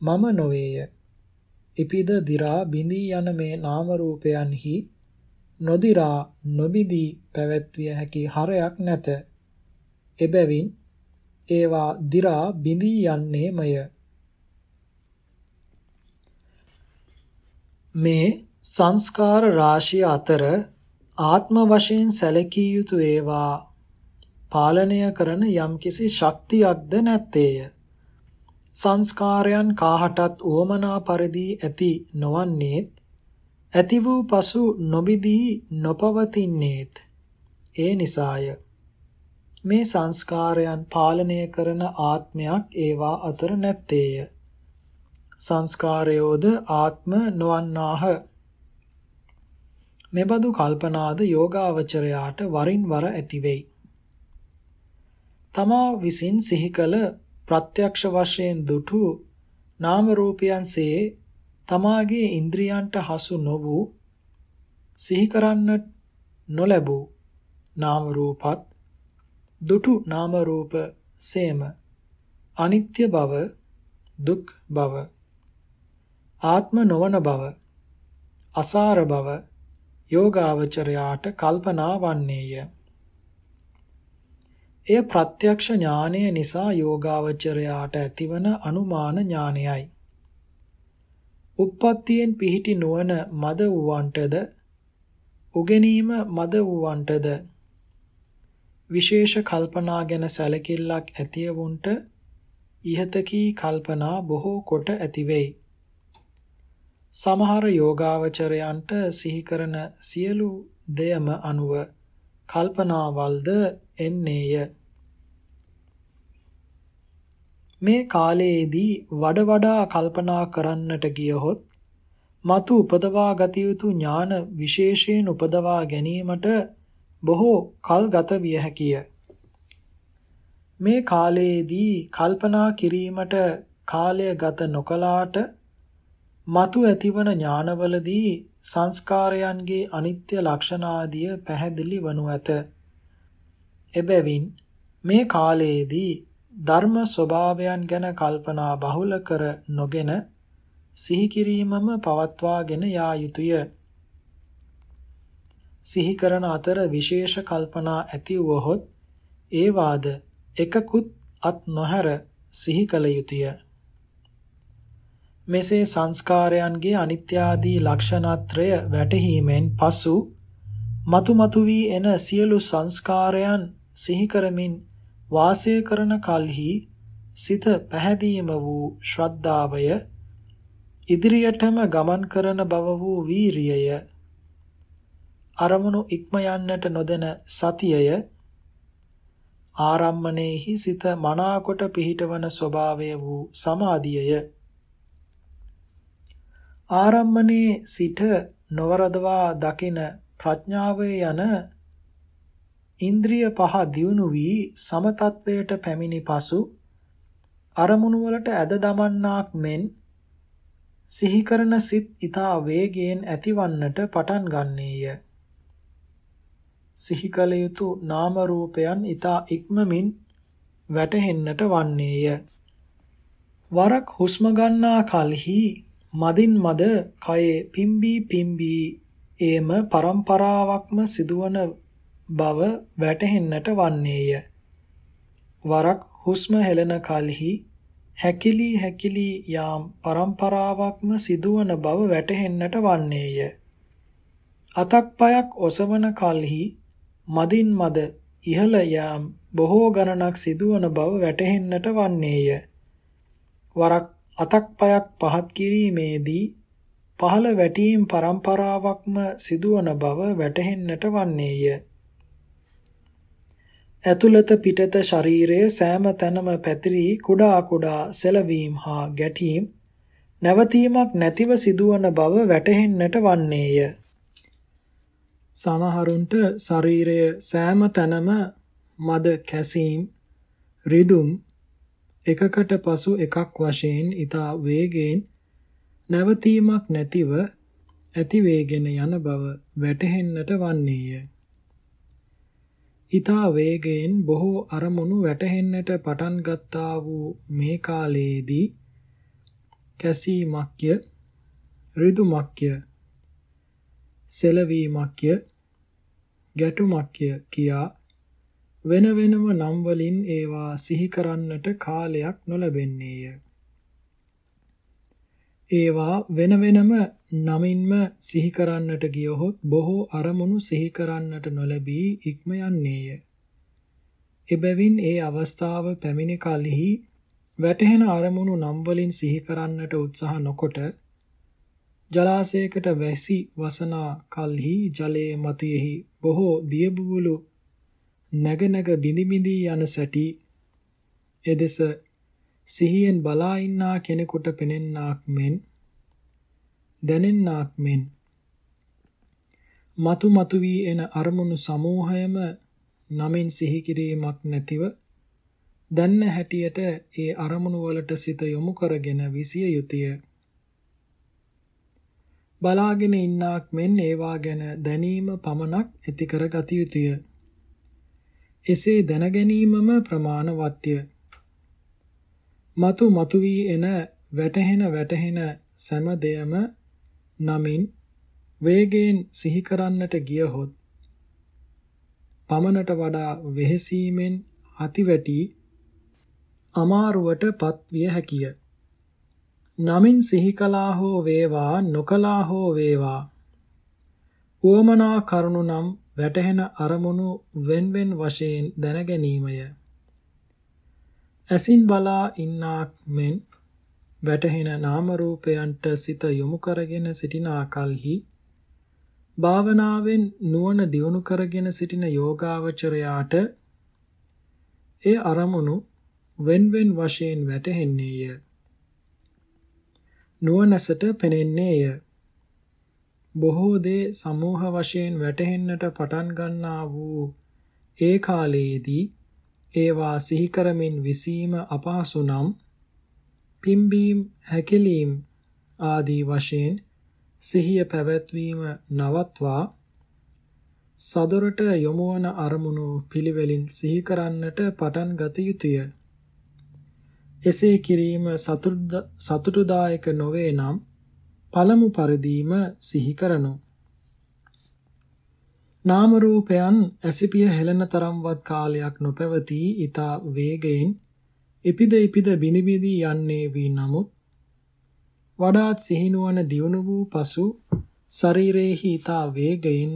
මම නොවේය. ඉපිද දිරා බිඳී යන මේ නාම රූපයන්හි නොදිරා නොබිදී පැවැත්විය හැකි හරයක් නැත. එබැවින් ඒවා දිරා බිඳී යන්නේමය. මේ සංස්කාර රාශිය අතර ආත්ම වශයෙන් සැලකිය යුතු ඒවා පාලනය කරන යම්කිසි ශක්තියක්ද නැත්තේය. සංස්කාරයන් කාහටත් උවමනා පරිදි ඇති නොවන්නේත් ඇති වූ පසු නොබිදී නොපවතින්නේත් ඒ නිසාය. මේ සංස්කාරයන් පාලනය කරන ආත්මයක් ඒවා අතර නැත්තේය. සංස්කාරයෝද ආත්ම නොවන්නාහ. මෙබඳු කල්පනාද යෝගාවචරයාට වරින් වර ඇති වෙයි. තමා විසින් සිහි කළ ප්‍රත්‍යක්ෂ වශයෙන් දුටු නාම රූපයන්සේ තමාගේ ඉන්ද්‍රියන්ට හසු නො වූ සිහි කරන්නට නොලැබූ නාම රූපත් දුටු නාම රූප සේම අනිත්‍ය බව දුක් බව ආත්ම නොවන බව අසාර බව යෝගාවචරයාට කල්පනා වන්නේය. එය ප්‍රත්‍යක්ෂ ඥානය නිසා යෝගාවචරයාට ඇතිවන අනුමාන ඥානයයි. උප්පත්තියෙන් පිහිටි නුවණ මද වූවන්ටද උගෙනීම මද වූවන්ටද විශේෂ කල්පනා ගැන සැලකිල්ලක් ඇතියවුන්ට ඉහතකී කල්පනා බොහෝ කොට ඇති වෙයි. සමහර යෝගාවචරයන්ට සිහි කරන සියලු දෙයම අනුව කල්පනාවල්ද එන්නේය. මේ කාලයේදී වඩ වඩා කල්පනා කරන්නට ගියහොත් මතු උපදවා ගත යුතු ඥාන විශේෂයෙන් උපදවා ගැනීමට බොහෝ කල් ගත විය හැකිය. මේ කාලයේදී කල්පනා කිරීමට කාලය ගත නොකලාට මතු ඇතිවන ඥානවලදී සංස්කාරයන්ගේ අනිත්‍ය ලක්ෂණ ආදිය පැහැදිලි වනු ඇත. එබැවින් මේ කාලයේදී ධර්ම ස්වභාවයන් ගැන කල්පනා බහුල කර නොගෙන සිහි කිරීමම පවත්වාගෙන යා යුතුය. සිහි කරන අතර විශේෂ කල්පනා ඇති වුවහොත් ඒ වාද එකකුත් අත් නොහැර සිහි කළ යුතුය. මෙසේ සංස්කාරයන්ගේ අනිත්‍ය ආදී ලක්ෂණත්‍රය වැටහීමෙන් පසු මතු මතු වී එන සියලු සංස්කාරයන් සිහි කරමින් වාසය කරන කල්හි සිත පැහැදීම වූ ශ්‍රද්ධාවය ඉදිරියටම ගමන් කරන බව වූ වීරියය. අරමුණු ඉක්ම යන්නට නොදෙන සතියය. ආරම්මණයෙහි සිත මනාකොට පිහිටවන ස්වභාවය වූ සමාධියය. ආරම්මනේ සිට නවරදවා දකින ප්‍රඥාව යන ඉන්ද්‍රිය පහ දියුණු වී සමතත්වයට පැමිණි පසු අරමුණු වලට ඇද දමන්නාක් මෙන් සිහි කරන සිත් ඊතා වේගයෙන් ඇතිවන්නට පටන් ගන්නේය. සිහි කල යුතු නාම රූපයන් ඊතා ඉක්මමින් වැටහෙන්නට වන්නේය. වරක් හුස්ම ගන්නා කලෙහි මදින් මද කයේ පිම්බී පිම්බී එම પરම්පරාවක්ම සිදුවන බව වැටහෙන්නට වන්නේය. වරක් හුස්ම හෙළන කලෙහි හැකිලි හැකිලි යාම් પરම්පරාවක්ම සිදුවන බව වැටහෙන්නට වන්නේය. අතක් පයක් ඔසවන කලෙහි මදින් මද ඉහළ යාම් බොහෝ ගණනක් සිදුවන බව වැටහෙන්නට වන්නේය. වරක් අතක් පයක් පහත් කිරීමේදී පහළ වැටීම් પરම්පරාවක්ම සිදුවන බව වැටහෙන්නට වන්නේය. ඇතුළත පිටත ශරීරයේ සෑම තැනම පැතිරී කුඩා කුඩා සෙලවීම් හා ගැටීම් නැවතීමක් නැතිව සිදුවන බව වැටහෙන්නට වන්නේය. සමහරුන්ට ශරීරය සෑම තැනම මද කැසීම් රිදුම් එකකට පසු එකක් වශයෙන් ඊතා වේගයෙන් නැවතීමක් නැතිව ඇති වේගෙන යන බව වැටහෙන්නට වන්නේය. ඊතා වේගයෙන් බොහෝ අරමුණු වැටහෙන්නට පටන් ගත්තා වූ මේ කාලයේදී කැසීමක්ය ඍදුමක්ය සෙලවීමක්ය ගැටුමක්ය කියා වෙන වෙනම නම් වලින් ඒවා සිහි කරන්නට කාලයක් නොලැබෙන්නේය. ඒවා වෙන වෙනම නමින්ම සිහි කරන්නට ගියහොත් බොහෝ අරමුණු සිහි කරන්නට නොලැබී ඉක්ම යන්නේය. එබැවින් ඒ අවස්ථාව පැමිණි කලෙහි වැටහෙන අරමුණු නම් වලින් සිහි කරන්නට උත්සාහ නොකොට ජලාශයකට වැසි වසනා කල්හි ජලයේ මතුයෙහි බොහෝ දියබුබුලු නැග නැග බිඳි බිඳි යන සැටි එදෙස සිහියෙන් බලා ඉන්නා කෙනෙකුට පෙනෙන්නාක් මෙන් දැනෙන්නාක් මෙන් මතු මතු වී එන අරමුණු සමූහයම නමින් සිහි කිරීමක් නැතිව දැන්න හැටියට ඒ අරමුණු වලට සිත යොමු කරගෙන විසිය යුතුය. බලාගෙන ඉන්නාක් මෙන් ඒවා ගැන දැනීම පමණක් ඇති කර ගත යුතුය. එසේ දැන ගැනීමම ප්‍රමාණවත්ය. మතු మතු වී එන වැටහෙන වැටහෙන සෑම දෙයම නමින් වේගයෙන් සිහි කරන්නට ගියහොත් පමණට වඩා වෙහෙසීමෙන් අතිවැටි අමාරුවට පත්විය හැකිය. නමින් සිහි කළා හෝ වේවා නොකළා හෝ වේවා උවමනා කරුණු නම් වැටහෙන අරමුණු වෙන්වෙන් වශයෙන් දැන ගැනීමය. ඇසින් බලා ඉන්නාක් මෙන් වැටහෙන නාම රූපයන්ට සිත යොමු කරගෙන සිටින ආකල්හි භාවනාවෙන් නුවණ දියුණු කරගෙන සිටින යෝගාවචරයාට ඒ අරමුණු වෙන්වෙන් වශයෙන් වැටහෙන්නේය. නුවණසට පෙනෙන්නේය. බොහෝ දේ සමූහ වශයෙන් වැටහෙන්නට පටන් ගන්නා වූ ඒ කාලයේදී ඒවා සිහි කරමින් විසීම අපහසු නම් පිම්බීම් හැකිලීම් ආදී වශයෙන් සිහිය පැවැත්වීම නවත්වා සදොරට යොමුවන අරමුණු පිළිවෙලින් සිහි කරන්නට පටන් ගත යුතුය. එසේ කිරීම සතුටුදායක නොවේ නම් පළමු පරිදිම සිහි කරනු. නාම රූපයන් ඇසිපිය හෙළන තරම්වත් කාලයක් නොපැවතී ඊතා වේගයෙන් එපිද එපිද බිනිබිදී යන්නේ වී නමුත් වඩාත් සිහිනුවන දියුණු වූ පසු ශරීරයේහි ඊතා වේගයෙන්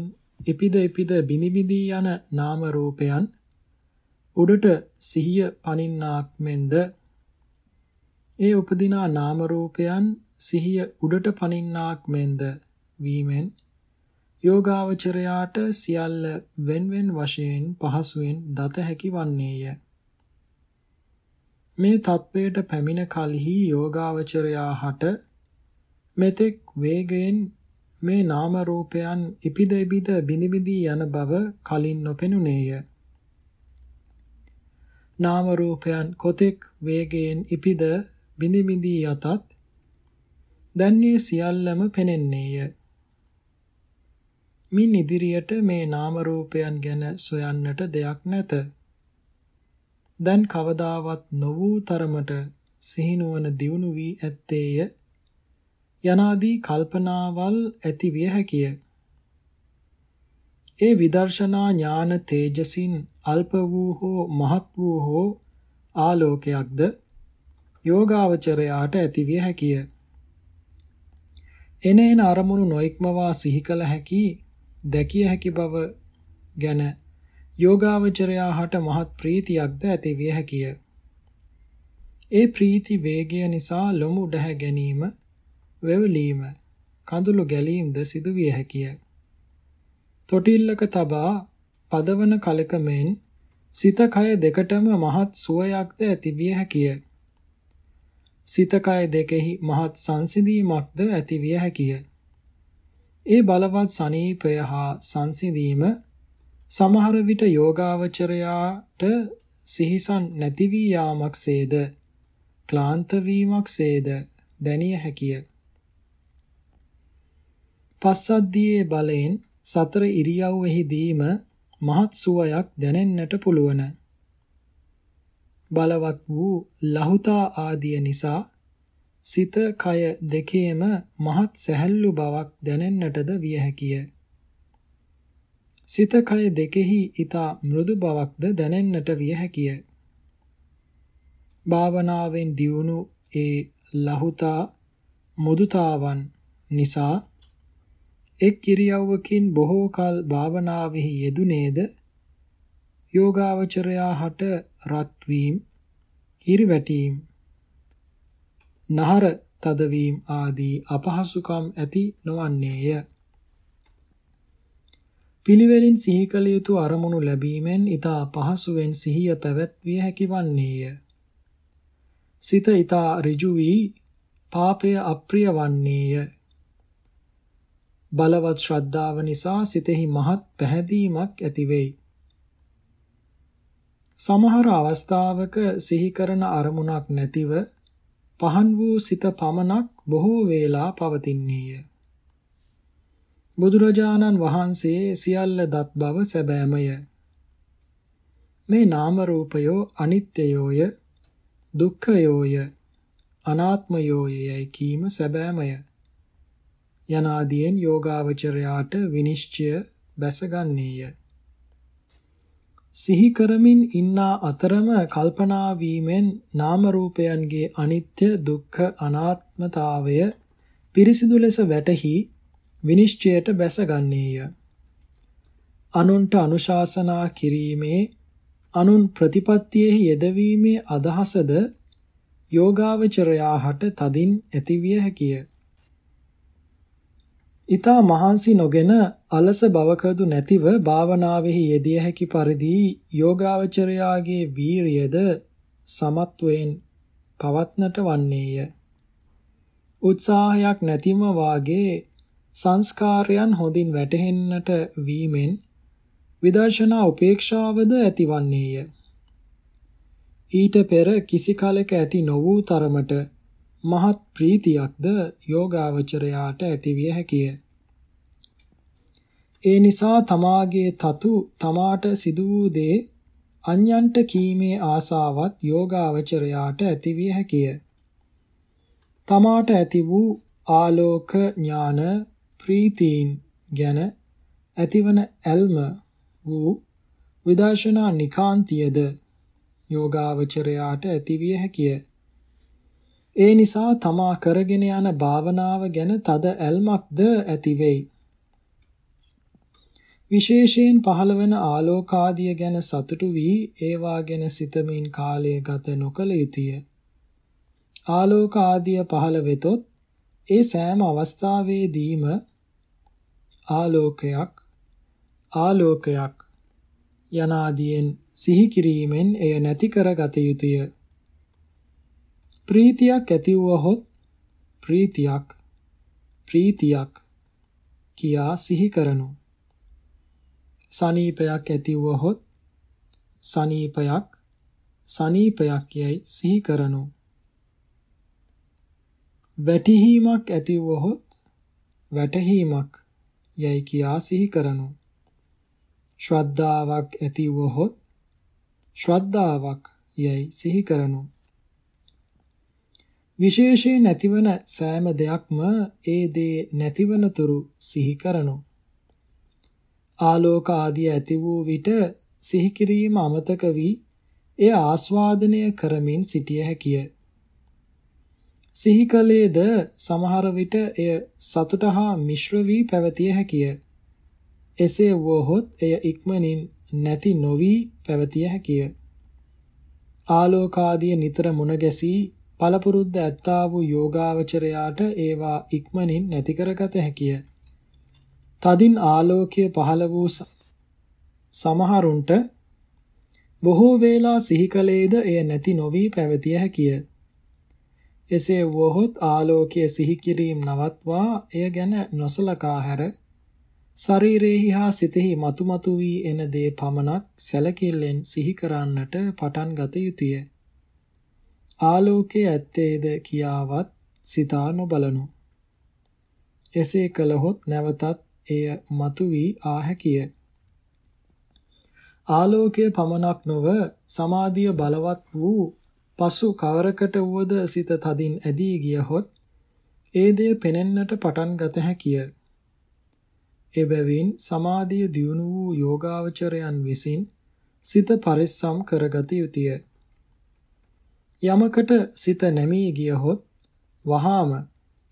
එපිද එපිද බිනිබිදී යන නාම රූපයන් උඩට සිහිය පනින්නාක් මෙන්ද ඒ උපදිනා නාම රූපයන් සිහිය උඩට පනින්නාක් මෙන්ද වීමෙන් යෝගාවචරයාට සියල්ල වෙන්වෙන් වශයෙන් පහසුවෙන් දත හැකි වන්නේය. මේ තත්වයට පැමිණ කලෙහි යෝගාවචරයා හට මෙතෙක් වේගයෙන් මේ නාම රූපයන් ඉපිද ඉපිද බිනි බිනි යන බව කලින් නොපෙනුනේය. නාම රූපයන් කොතෙක් වේගයෙන් ඉපිද බිඳි බිඳි යතත් දැන්නේ සියල්ලම පෙනෙන්නේය. මින් ඉදිරියට මේ නාම රූපයන් ගැන සොයන්නට දෙයක් නැත. දැන් කවදාවත් නො වූ තරමට සිහිනුවන දියුණු වී ඇත්තේය යනාදී කල්පනාවල් ඇති විය හැකිය. ඒ විදර්ශනා ඥාන තේජසින් අල්ප වූ හෝ මහත් වූ හෝ ආලෝකයක්ද යෝගාවචරයාට ඇතිවිය හැකිය. එනේන අරමුණු නොයික්මවා සිහි කළ හැකි දැකිය හැකි බව ගැන යෝගාවචරයා හට මහත් ප්‍රීතියක්ද ඇතිවිය හැකිය. ඒ ප්‍රීති වේගය නිසා ලොමු ඩහැ ගැනීම, වෙවලීම, කඳුළු ගැලීමද සිදුවිය හැකිය. තොටිල්ලක තබා පදවන කලක මෙන් සිත කය දෙකටම මහත් සුවයක්ද ඇතිවිය හැකිය. සිත කය දෙකෙහි මහත් සංසිඳීමක්ද ඇතිවිය හැකිය. ඒ බලවත් සනීපය හා සංසිඳීම සමහර විට යෝගාවචරයාට සිහිසන් නැති වී යාමක්සේද ක්ලාන්ත වීමක්සේද දැනිය හැකිය. පස්සද්ධියේ බලයෙන් සතර ඉරියව්වෙහිදීම මහත් සුවයක් දැනෙන්නට පුළුවන්. බලවත් වූ ලහුතා ආදිය නිසා සිත කය දෙකේම මහත් සැහැල්ලු බවක් දැනෙන්නටද විය හැකිය. සිත කය දෙකෙහි ඊතා මෘදු බවක්ද දැනෙන්නට විය හැකිය. භාවනාවෙන් දියුණු ඒ ලහුතා මුදුතාවන් නිසා එක් ඉරියව්වකින් බොහෝ කල භාවනාවෙහි යෙදුනේද යෝගාවචරයා හට රත් වීම, හිරිවැටීම්, නහර තදවීම ආදී අපහසුකම් ඇති නොවන්නේය. පිළිවෙලින් සිහි කළ යුතු අරමුණු ලැබීමෙන් ඊතා පහසුවෙන් සිහිය පැවැත්විය හැකි වන්නේය. සිත ඊතා ඍජු වී පාපය අප්‍රිය වන්නේය. බලවත් ශ්‍රද්ධාව නිසා සිතෙහි මහත් පැහැදීමක් ඇති වෙයි. සමහර අවස්ථාවක සිහි කරන අරමුණක් නැතිව පහන් වූ සිත පමණක් බොහෝ වේලා පවතින්නේය. බුදුරජාණන් වහන්සේ සියල්ල දත් බව සැබෑමය. මේ නාම රූපයෝ අනිත්‍යයෝය දුක්ඛයෝය අනාත්මයෝය යයි කීම සැබෑමය. යනාදීන් යෝගාවචරයාට විනිශ්චය බැසගන්නේය. සිහි කරමින් ඉන්නා අතරම කල්පනා වීමෙන් නාම රූපයන්ගේ අනිත්‍ය දුක්ඛ අනාත්මතාවය පිරිසිදු ලෙස වැටහි විනිශ්චයට බැසගන්නේය. අනුන්ට අනුශාසනා කිරීමේ අනුන් ප්‍රතිපත්තියෙහි යෙදවීමේ අදහසද යෝගාවචරයා හට තදින් ඇතිවිය හැකිය. ඊතා මහන්සි නොගෙන අලස බවකදු නැතිව භාවනාවෙහි යෙදිය හැකි පරිදි යෝගාවචරයාගේ වීරියද සමත්වයෙන් පවත්නට වන්නේය. උත්සාහයක් නැතිම වාගේ සංස්කාරයන් හොඳින් වැටහෙන්නට වීමෙන් විදර්ශනා උපේක්ෂාවද ඇතිවන්නේය. ඊට පෙර කිසි කලක ඇති නො වූ තරමට මහත් ප්‍රීතියක්ද යෝගාවචරයාට ඇතිවිය හැකිය. ඒ නිසා තමාගේ තතු තමාට සිදු වූ දේ අන්‍යන්ට කීමේ ආසාවත් යෝගාවචරයාට ඇතිවිය හැකිය. තමාට ඇති වූ ආලෝක ඥාන ප්‍රීතීන් ගැන ඇතිවන ඇල්ම වූ විදර්ශනා නිකාන්තියද යෝගාවචරයාට ඇතිවිය හැකිය. ඒ නිසා තමා කරගෙන යන භාවනාව ගැන තද ඇල්මක්ද ඇති වෙයි. විශේෂයෙන් පහළ වෙන ආලෝකාදිය ගැන සතුටු වී ඒවා ගැන සිතමින් කාලය ගත නොකළ යුතුය. ආලෝකාදිය පහළ වෙතොත් ඒ සෑම අවස්ථාවේදීම ආලෝකයක් ආලෝකයක් යනාදියෙන් සිහි කිරීමෙන් එය නැති කරගත යුතුය. ප්‍රීතියක් ඇති වුවහොත් ප්‍රීතියක් ප්‍රීතියක් කියා සිහි කරනු. සනීපයක් ඇති වුවහොත් සනීපයක් සනීපයක් යයි සිහි කරනු. වැටහීමක් ඇති වොහොත් වැටහීමක් යයි කියා සිහි කරනු. ශ්‍රද්ධාවක් ඇති වොහොත් ශ්‍රද්ධාවක් යයි සිහි කරනු. විශේෂයෙන් නැතිවන සෑම දෙයක්ම ඒ දේ නැතිවන තුරු සිහි කරනු. ආලෝක ආදී ඇති වූ විට සිහි කිරීම අමතක වී එය ආස්වාදනය කරමින් සිටිය හැකිය. සිහි කලේද සමහර විට එය සතුට හා මිශ්‍ර වී පැවතිය හැකිය. එසේ වුවහොත් එය ඉක්මනින් නැති නොවි පැවතිය හැකිය. ආලෝකාදිය නිතර මුණ ගැසී පළපුරුද්ද ඇත්තා වූ යෝගාවචරයාට ඒවා ඉක්මනින් නැති කරගත හැකිය. තදින් ආලෝකය පහළ වූ සමහරුන්ට බොහෝ වේලා සිහි කලේද එය නැති නොවි පැවතිය හැකිය. එසේ වොහොත් ආලෝකයේ සිහි කිරීම නවත්වා එය ගැන නොසලකා හැර ශරීරෙහි හා සිතෙහි මතුමතු වී එන දේ පමණක් සැලකිල්ලෙන් සිහි කරන්නට පටන් ගත යුතුය. ආලෝකයේ ඇත්තේද කියාවත් සිතා නොබලනු. එසේ කළහොත් නැවතත් එය මතු වී ආ හැකිය. ආලෝකය පමණක් නොව සමාධිය බලවත් වූ පසු කවරකට වුවද සිත තදින් ඇදී ගියහොත් ඒ දේ පෙනෙන්නට පටන් ගත හැකිය. එබැවින් සමාධිය දියුණු වූ යෝගාවචරයන් විසින් සිත පරිස්සම් කරගත යුතුය. යමකට සිත නැමී ගියහොත් වහාම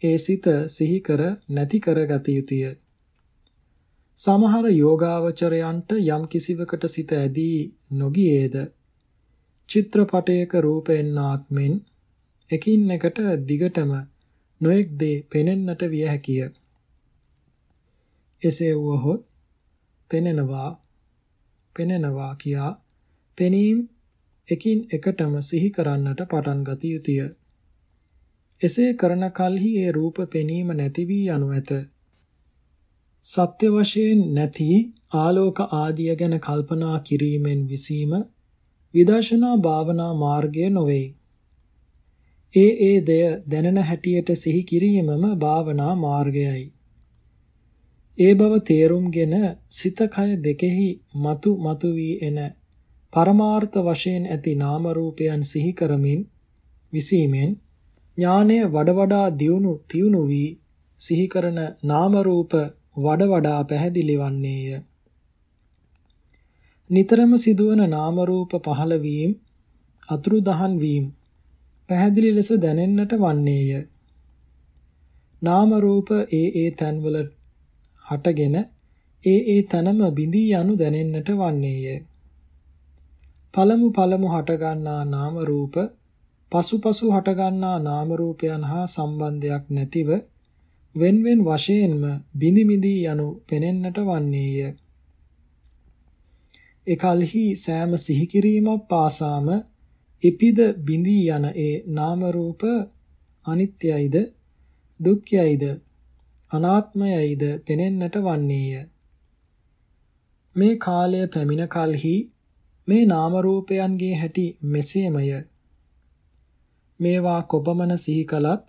ඒ සිත සිහි කර නැති කරගත යුතුය. සමහර යෝගාවචරයන්ට යම් කිසිවකට සිත ඇදී නොගියේද චිත්‍රපටයක රූපෙන්නාක් මෙන් එකින් එකට දිගටම නොඑක් දේ පෙනෙන්නට විය හැකිය. එසේ වුවහොත් පෙනෙනවා පෙනෙනවා කියා පෙනීම එකින් එකටම සිහි කරන්නට පටන් ගත යුතුය. එසේ කරන කලෙහි ඒ රූප පෙනීම නැති වී යනු ඇත. සත්‍ය වශයෙන් නැති ආලෝක ආදිය ගැන කල්පනා කිරීමෙන් විසීම විදර්ශනා භාවනා මාර්ගය නොවේ. ඒ ඒ දෙය දැනෙන හැටියට සිහි කිරීමම භාවනා මාර්ගයයි. ඒ බව තේරුම්ගෙන සිත කය දෙකෙහි මතු මතු වී එන පරමාර්ථ වශයෙන් ඇති නාම රූපයන් සිහි කරමින් විසීමෙන් ඥානය වඩ වඩා දියුණු තියුණු වී සිහි කරන නාම රූප වඩ වඩා පැහැදිලි වන්නේය. නිතරම සිදුවන නාම රූප පහළ වීම අතුරු දහන් වීම පැහැදිලි ලෙස දැනෙන්නට වන්නේය. නාම රූප ඒ ඒ තන්වල හටගෙන ඒ ඒ තනම බිඳී යනු දැනෙන්නට වන්නේය. පළමු පළමු හටගන්නා නාම රූප පසුපසු හටගන්නා නාම රූපයන් හා සම්බන්ධයක් නැතිව wen wen වශයෙන්ම බිඳි බිඳි යනු පෙනෙන්නට වන්නේය. එකල්හි සෑම සිහි කිරීමක් පාසාම ඉපිද බිඳී යන ඒ නාම රූප අනිත්‍යයිද දුක්ඛයයිද අනාත්මයයිද පෙනෙන්නට වන්නේය. මේ කාලය පැමිණ කලෙහි මේ නාම රූපයන්ගේ හැටි මෙසේමය. මේවා කොපමණ සිහි කලත්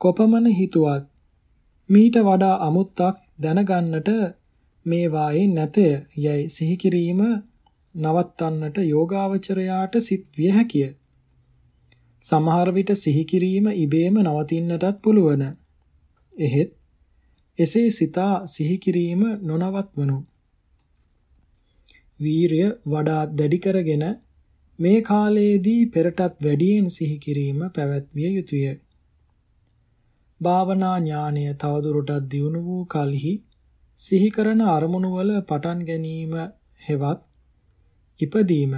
කොපමණ හිතුවත් මීට වඩා අමුත්තක් දැනගන්නට මේවායේ නැතය යයි සිහි කිරීම නවත්තන්නට යෝගාවචරයාට සිත් විය හැකිය. සමහර විට සිහි කිරීම ඉබේම නවතින්නටත් පුළුවන්. එහෙත් එසේ සිතා සිහි කිරීම නොනවත්වනු. වීරය වඩා දැඩි කරගෙන මේ කාලයේදී පෙරටත් වැඩියෙන් සිහි කිරීම පැවැත්විය යුතුය. භාවනා ඥානය තවදුරටත් දියුණු වූ කලෙහි සිහි කරන අරමුණු වල පටන් ගැනීම හෙවත් ඉපදීම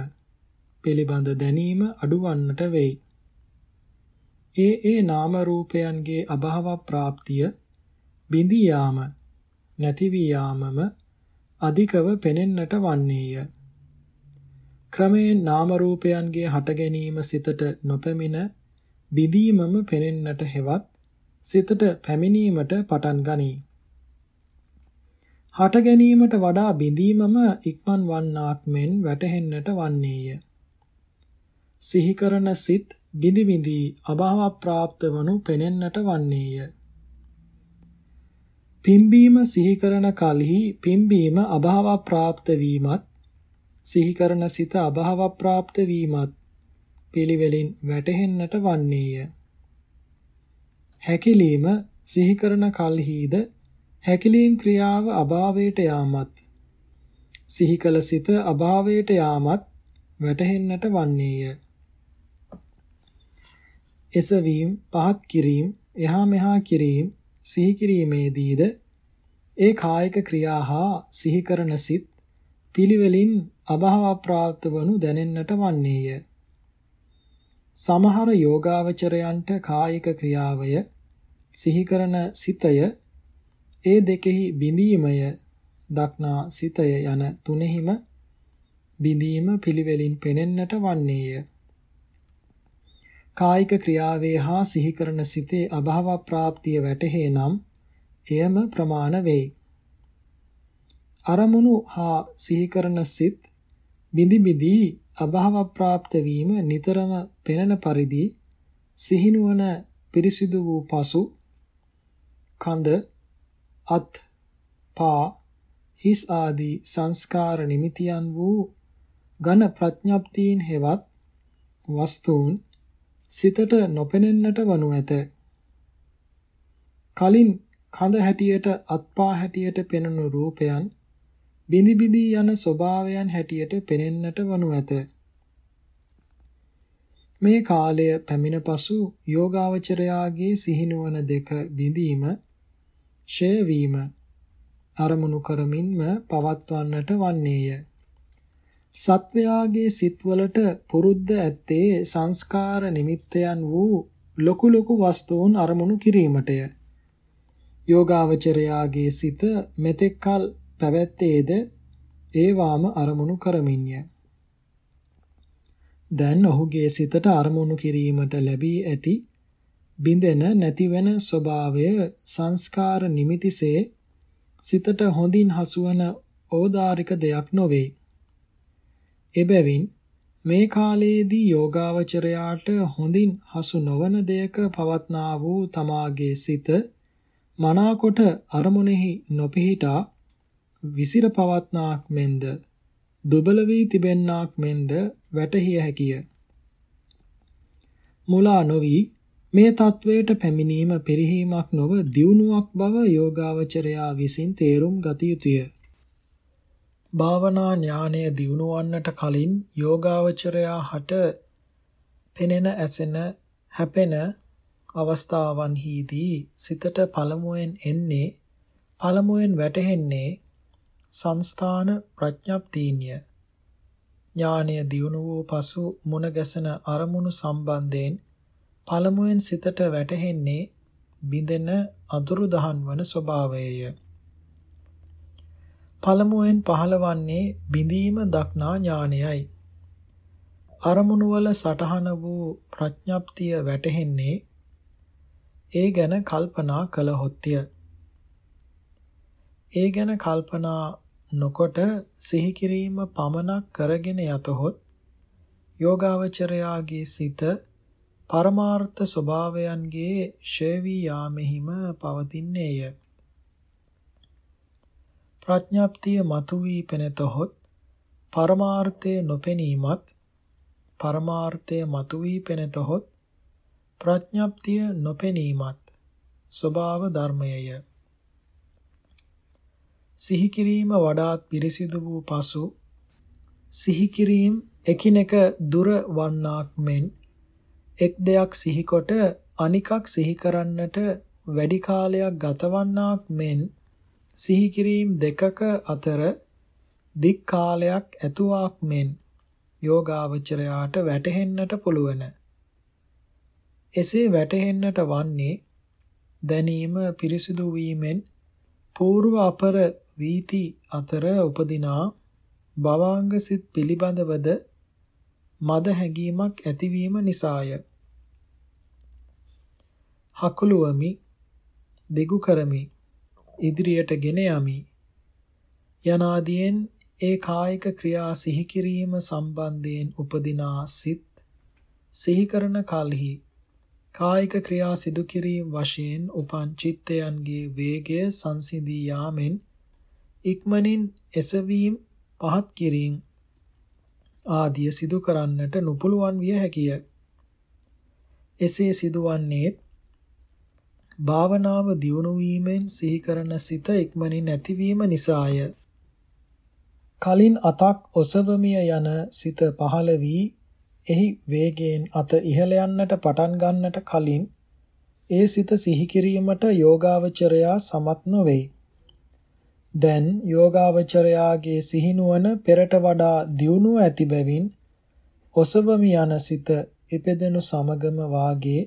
පිළිබඳ දැනීම අඩුවන්නට වෙයි. ඒ ඒ නාම රූපයන්ගේ අභාව ප්‍රාප්තිය බිඳී යාම නැති වී යාමම අධිකව පෙනෙන්නට වන්නේය. ක්‍රමයෙන් නාම රූපයන්ගේ හට ගැනීම සිතට නොපැමිණ බිඳීමම පෙනෙන්නට හෙවත් සිතට පැමිණීමට පටන් ගනී. හට ගැනීමට වඩා බිඳීමම ඉක්මන් වන්නාක් මෙන් වැටහෙන්නට වන්නේය. සිහි කරන සිත් බිඳි බිඳි අභාව ප්‍රාප්ත වනු පෙනෙන්නට වන්නේය. පිම්බීම සිහි කරන කලෙහි පිම්බීම අභාව ප්‍රාප්ත වීමත් සිහි කරන සිත අභාව ප්‍රාප්ත වීමත් පිළිවෙලින් වැටහෙන්නට වන්නේය. හැකිලීම සිහි කරන කලෙහිද හැකිලීම් ක්‍රියාව අභාවයට යාමත් සිහි කළ සිත අභාවයට යාමත් වැටහෙන්නට වන්නේය. එසවීම පහත් කිරීම එහා මෙහා කිරීම සිහි කිරීමේදීද ඒ කායික ක්‍රියා හා සිහි කරන සිත් පිළිවෙලින් අභාව ප්‍රාප්ත වනු දැනෙන්නට වන්නේය. සමහර යෝගාවචරයන්ට කායික ක්‍රියාවය සිහි කරන සිතය ඒ දෙකෙහි බිඳීමය දක්නා සිතය යන තුනෙහිම බිඳීම පිළිවෙලින් පෙනෙන්නට වන්නේය. කායික ක්‍රියාවේ හා සිහි කරන සිතේ අභාව ප්‍රාප්තිය වැටහේ නම් එයම ප්‍රමාණ වෙයි. අරමුණු හා සිහි කරන සිත් බිඳි බිඳි අභාව ප්‍රාප්ත වීම නිතරම පෙනෙන පරිදි සිහිනුවන පිරිසිදු වූ පසු කඳ අත් පා හිස් ආදී සංස්කාර නිමිතියන් වූ ඝන ප්‍රඥප්තීන් හෙවත් වස්තුන් සිතට නොපෙනෙන්නට වනු ඇත. කලින් කඳ හැටියට අත්පා හැටියට පෙනුණු රූපයන් බිඳි බිඳි යන ස්වභාවයන් හැටියට පෙනෙන්නට වනු ඇත. මේ කාලය පැමිණ පසු යෝගාවචරයාගේ සිහිනුවන දෙක බිඳීම ෂය වීම අරමුණු කරමින්ම පවත්වන්නට වන්නේය. සත්වයාගේ සිත්වලට පුරුද්ද ඇත්තේ සංස්කාර නිමිත්තයන් වූ ලොකු ලොකු වස්තුන් අරමුණු කිරීමටය. යෝගාවචරයාගේ සිත මෙතෙක්කල් පැවැත්තේද ඒවාම අරමුණු කරමින්ය. දැන් ඔහුගේ සිතට අරමුණු කිරීමට ලැබී ඇති බිඳෙන නැතිවෙන ස්වභාවය සංස්කාර නිමිතිසේ සිතට හොඳින් හසුවන ඕදාරික දෙයක් නොවේ. එබැවින් මේ කාලයේදී යෝගාවචරයාට හොඳින් හසු නොවන දෙයක පවත්නා වූ තමාගේ සිත මනාකොට අරමුණෙහි නොපිහිටා විසිර පවත්නාක් මෙන්ද දුබල වී තිබෙන්නාක් මෙන්ද වැටහිය හැකිය. මුලා නොවි මේ තත්වයට පැමිණීම පරිහීමක් නොව දියුණුවක් බව යෝගාවචරයා විසින් තේරුම් ගත යුතුය. භාවනා ඥානය දියුණුවන්නට කලින් යෝගාවචරයා හට පෙනෙන ඇසෙන හැපෙන අවස්ථාවන්හිදී සිතට පළමුවෙන් එන්නේ පළමුවෙන් වැටහෙන්නේ සංස්ථාන ප්‍රඥප්තින්‍ය ඥානය දියුණු වූ පසු මුණ ගැසෙන අරමුණු සම්බන්ධයෙන් පළමුවෙන් සිතට වැටහෙන්නේ බිඳෙන අඳුරු දහන් වන ස්වභාවයය. පළමුවෙන් පහළවන්නේ බිඳීම දක්නා ඥානයයි. අරමුණු වල සටහන වූ ප්‍රඥප්තිය වැටහෙන්නේ ඒ ගැන කල්පනා කළහොත්ය. ඒ ගැන කල්පනා නොකොට සිහි කිරීම පමණක් කරගෙන යතහොත් යෝගාවචරයාගේ සිත පරමාර්ථ ස්වභාවයන්ගේ ෂේවි යාමෙහිම පවතින්නේය. ප්‍රඥාප්තිය මතුවී පෙනෙතොත් පරමාර්ථය නොපෙනීමත් පරමාර්ථය මතුවී පෙනෙතොත් ප්‍රඥාප්තිය නොපෙනීමත් ස්වභාව ධර්මයය. සිහි කිරීම වඩාත් පිරිසිදු වූ පසු සිහි කිරීම එකිනෙක දුර වන්නාක් මෙන් එක් දෙයක් සිහිකොට අනිකක් සිහි කරන්නට වැඩි කාලයක් ගතවන්නාක් මෙන් සිහි කිරීම දෙකක අතර දික් කාලයක් ඇතුවාක් මෙන් යෝගාවචරයාට වැටහෙන්නට පුළුවන්. එසේ වැටහෙන්නට වන්නේ දැනීම පිරිසිදු වීමෙන් పూర్ව අපර වීති අතර උපදිනා භවාංග සිත් පිළිබඳවද මද හැඟීමක් ඇතිවීම නිසාය. හකුලුවමි දිගු කරමි ඉදිරියට ගෙන යමි යනාදීන් ඒ කායික ක්‍රියා සිහි කිරීම සම්බන්ධයෙන් උපදිනා සිත් සිහි කරන කලෙහි කායික ක්‍රියා සිදු කිරීම වශයෙන් උපන් චිත්තයන්ගේ වේගය සංසිඳී යාමෙන් ඉක්මනින් එසවීම පහත් කිරීම ආදිය සිදු කරන්නට නොපුළුවන් විය හැකිය. එසේ සිදුවන්නේත් භාවනාව දියුණු වීමෙන් සිහි කරන සිත ඉක්මනින් නැතිවීම නිසාය. කලින් අතක් ඔසවමිය යන සිත පහළ වී එහි වේගයෙන් අත ඉහළ යන්නට පටන් ගන්නට කලින් ඒ සිත සිහි කිරීමට යෝගාවචරයා සමත් නොවේ. දැන් යෝගාවචරයාගේ සිහිනුවන පෙරට වඩා දියුණුව ඇති බැවින් ඔසවමි යන සිත ඉපදෙනු සමගම වාගේ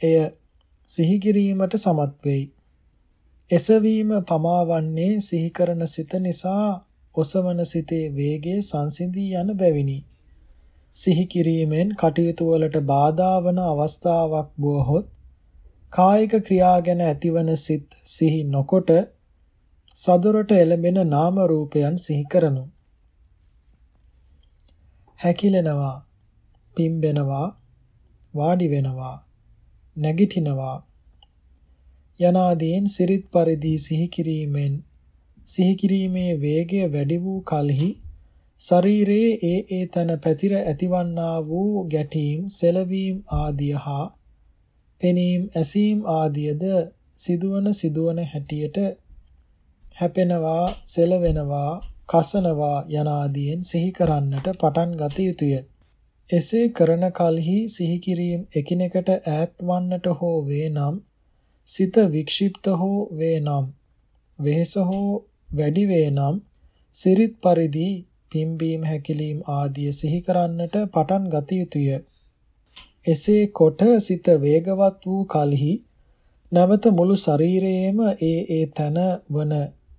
එය සිහි කිරීමට සමත් වෙයි. එසවීම පමාවන්නේ සිහි කරන සිත නිසා ඔසවන සිතේ වේගය සංසිඳී යන බැවිනි. සිහි කිරීමෙන් කටයුතු වලට බාධා වන අවස්ථාවක් වුවහොත් කායික ක්‍රියා ගැන ඇතිවන සිත් සිහි නොකොට සදොරට එළඹෙන නාම රූපයන් සිහි කරනු. හැකිලෙනවා, පිම්බෙනවා, වාඩි වෙනවා, නැගිටිනවා යනාදීන් සිරිත් පරිදි සිහි කිරීමෙන් සිහි කිරීමේ වේගය වැඩි වූ කලෙහි ශරීරයේ ඒ ඒ තන පැතිර ඇතිවන්නා වූ ගැටීම් සෙලවීම් ආදිය හා පෙනීම් ඇසීම් ආදියද සිදුවන සිදුවන හැටියට හැපෙනවා, සෙලවෙනවා, කසනවා යන ආදීන් සිහි කරන්නට පටන් ගත යුතුය. එසේ කරන කලෙහි සිහි කිරීම එකිනෙකට ඈත් වන්නට හෝ වේනම් සිත වික්ෂිප්ත හෝ වේනම් වෙහස හෝ වැඩි වේනම් සිරිත් පරිදි පිම්බීම හැකිලීම් ආදිය සිහි කරන්නට පටන් ගත යුතුය. එසේ කොට සිත වේගවත් වූ කලෙහි නැවත මුළු ශරීරයේම ඒ ඒ තන වන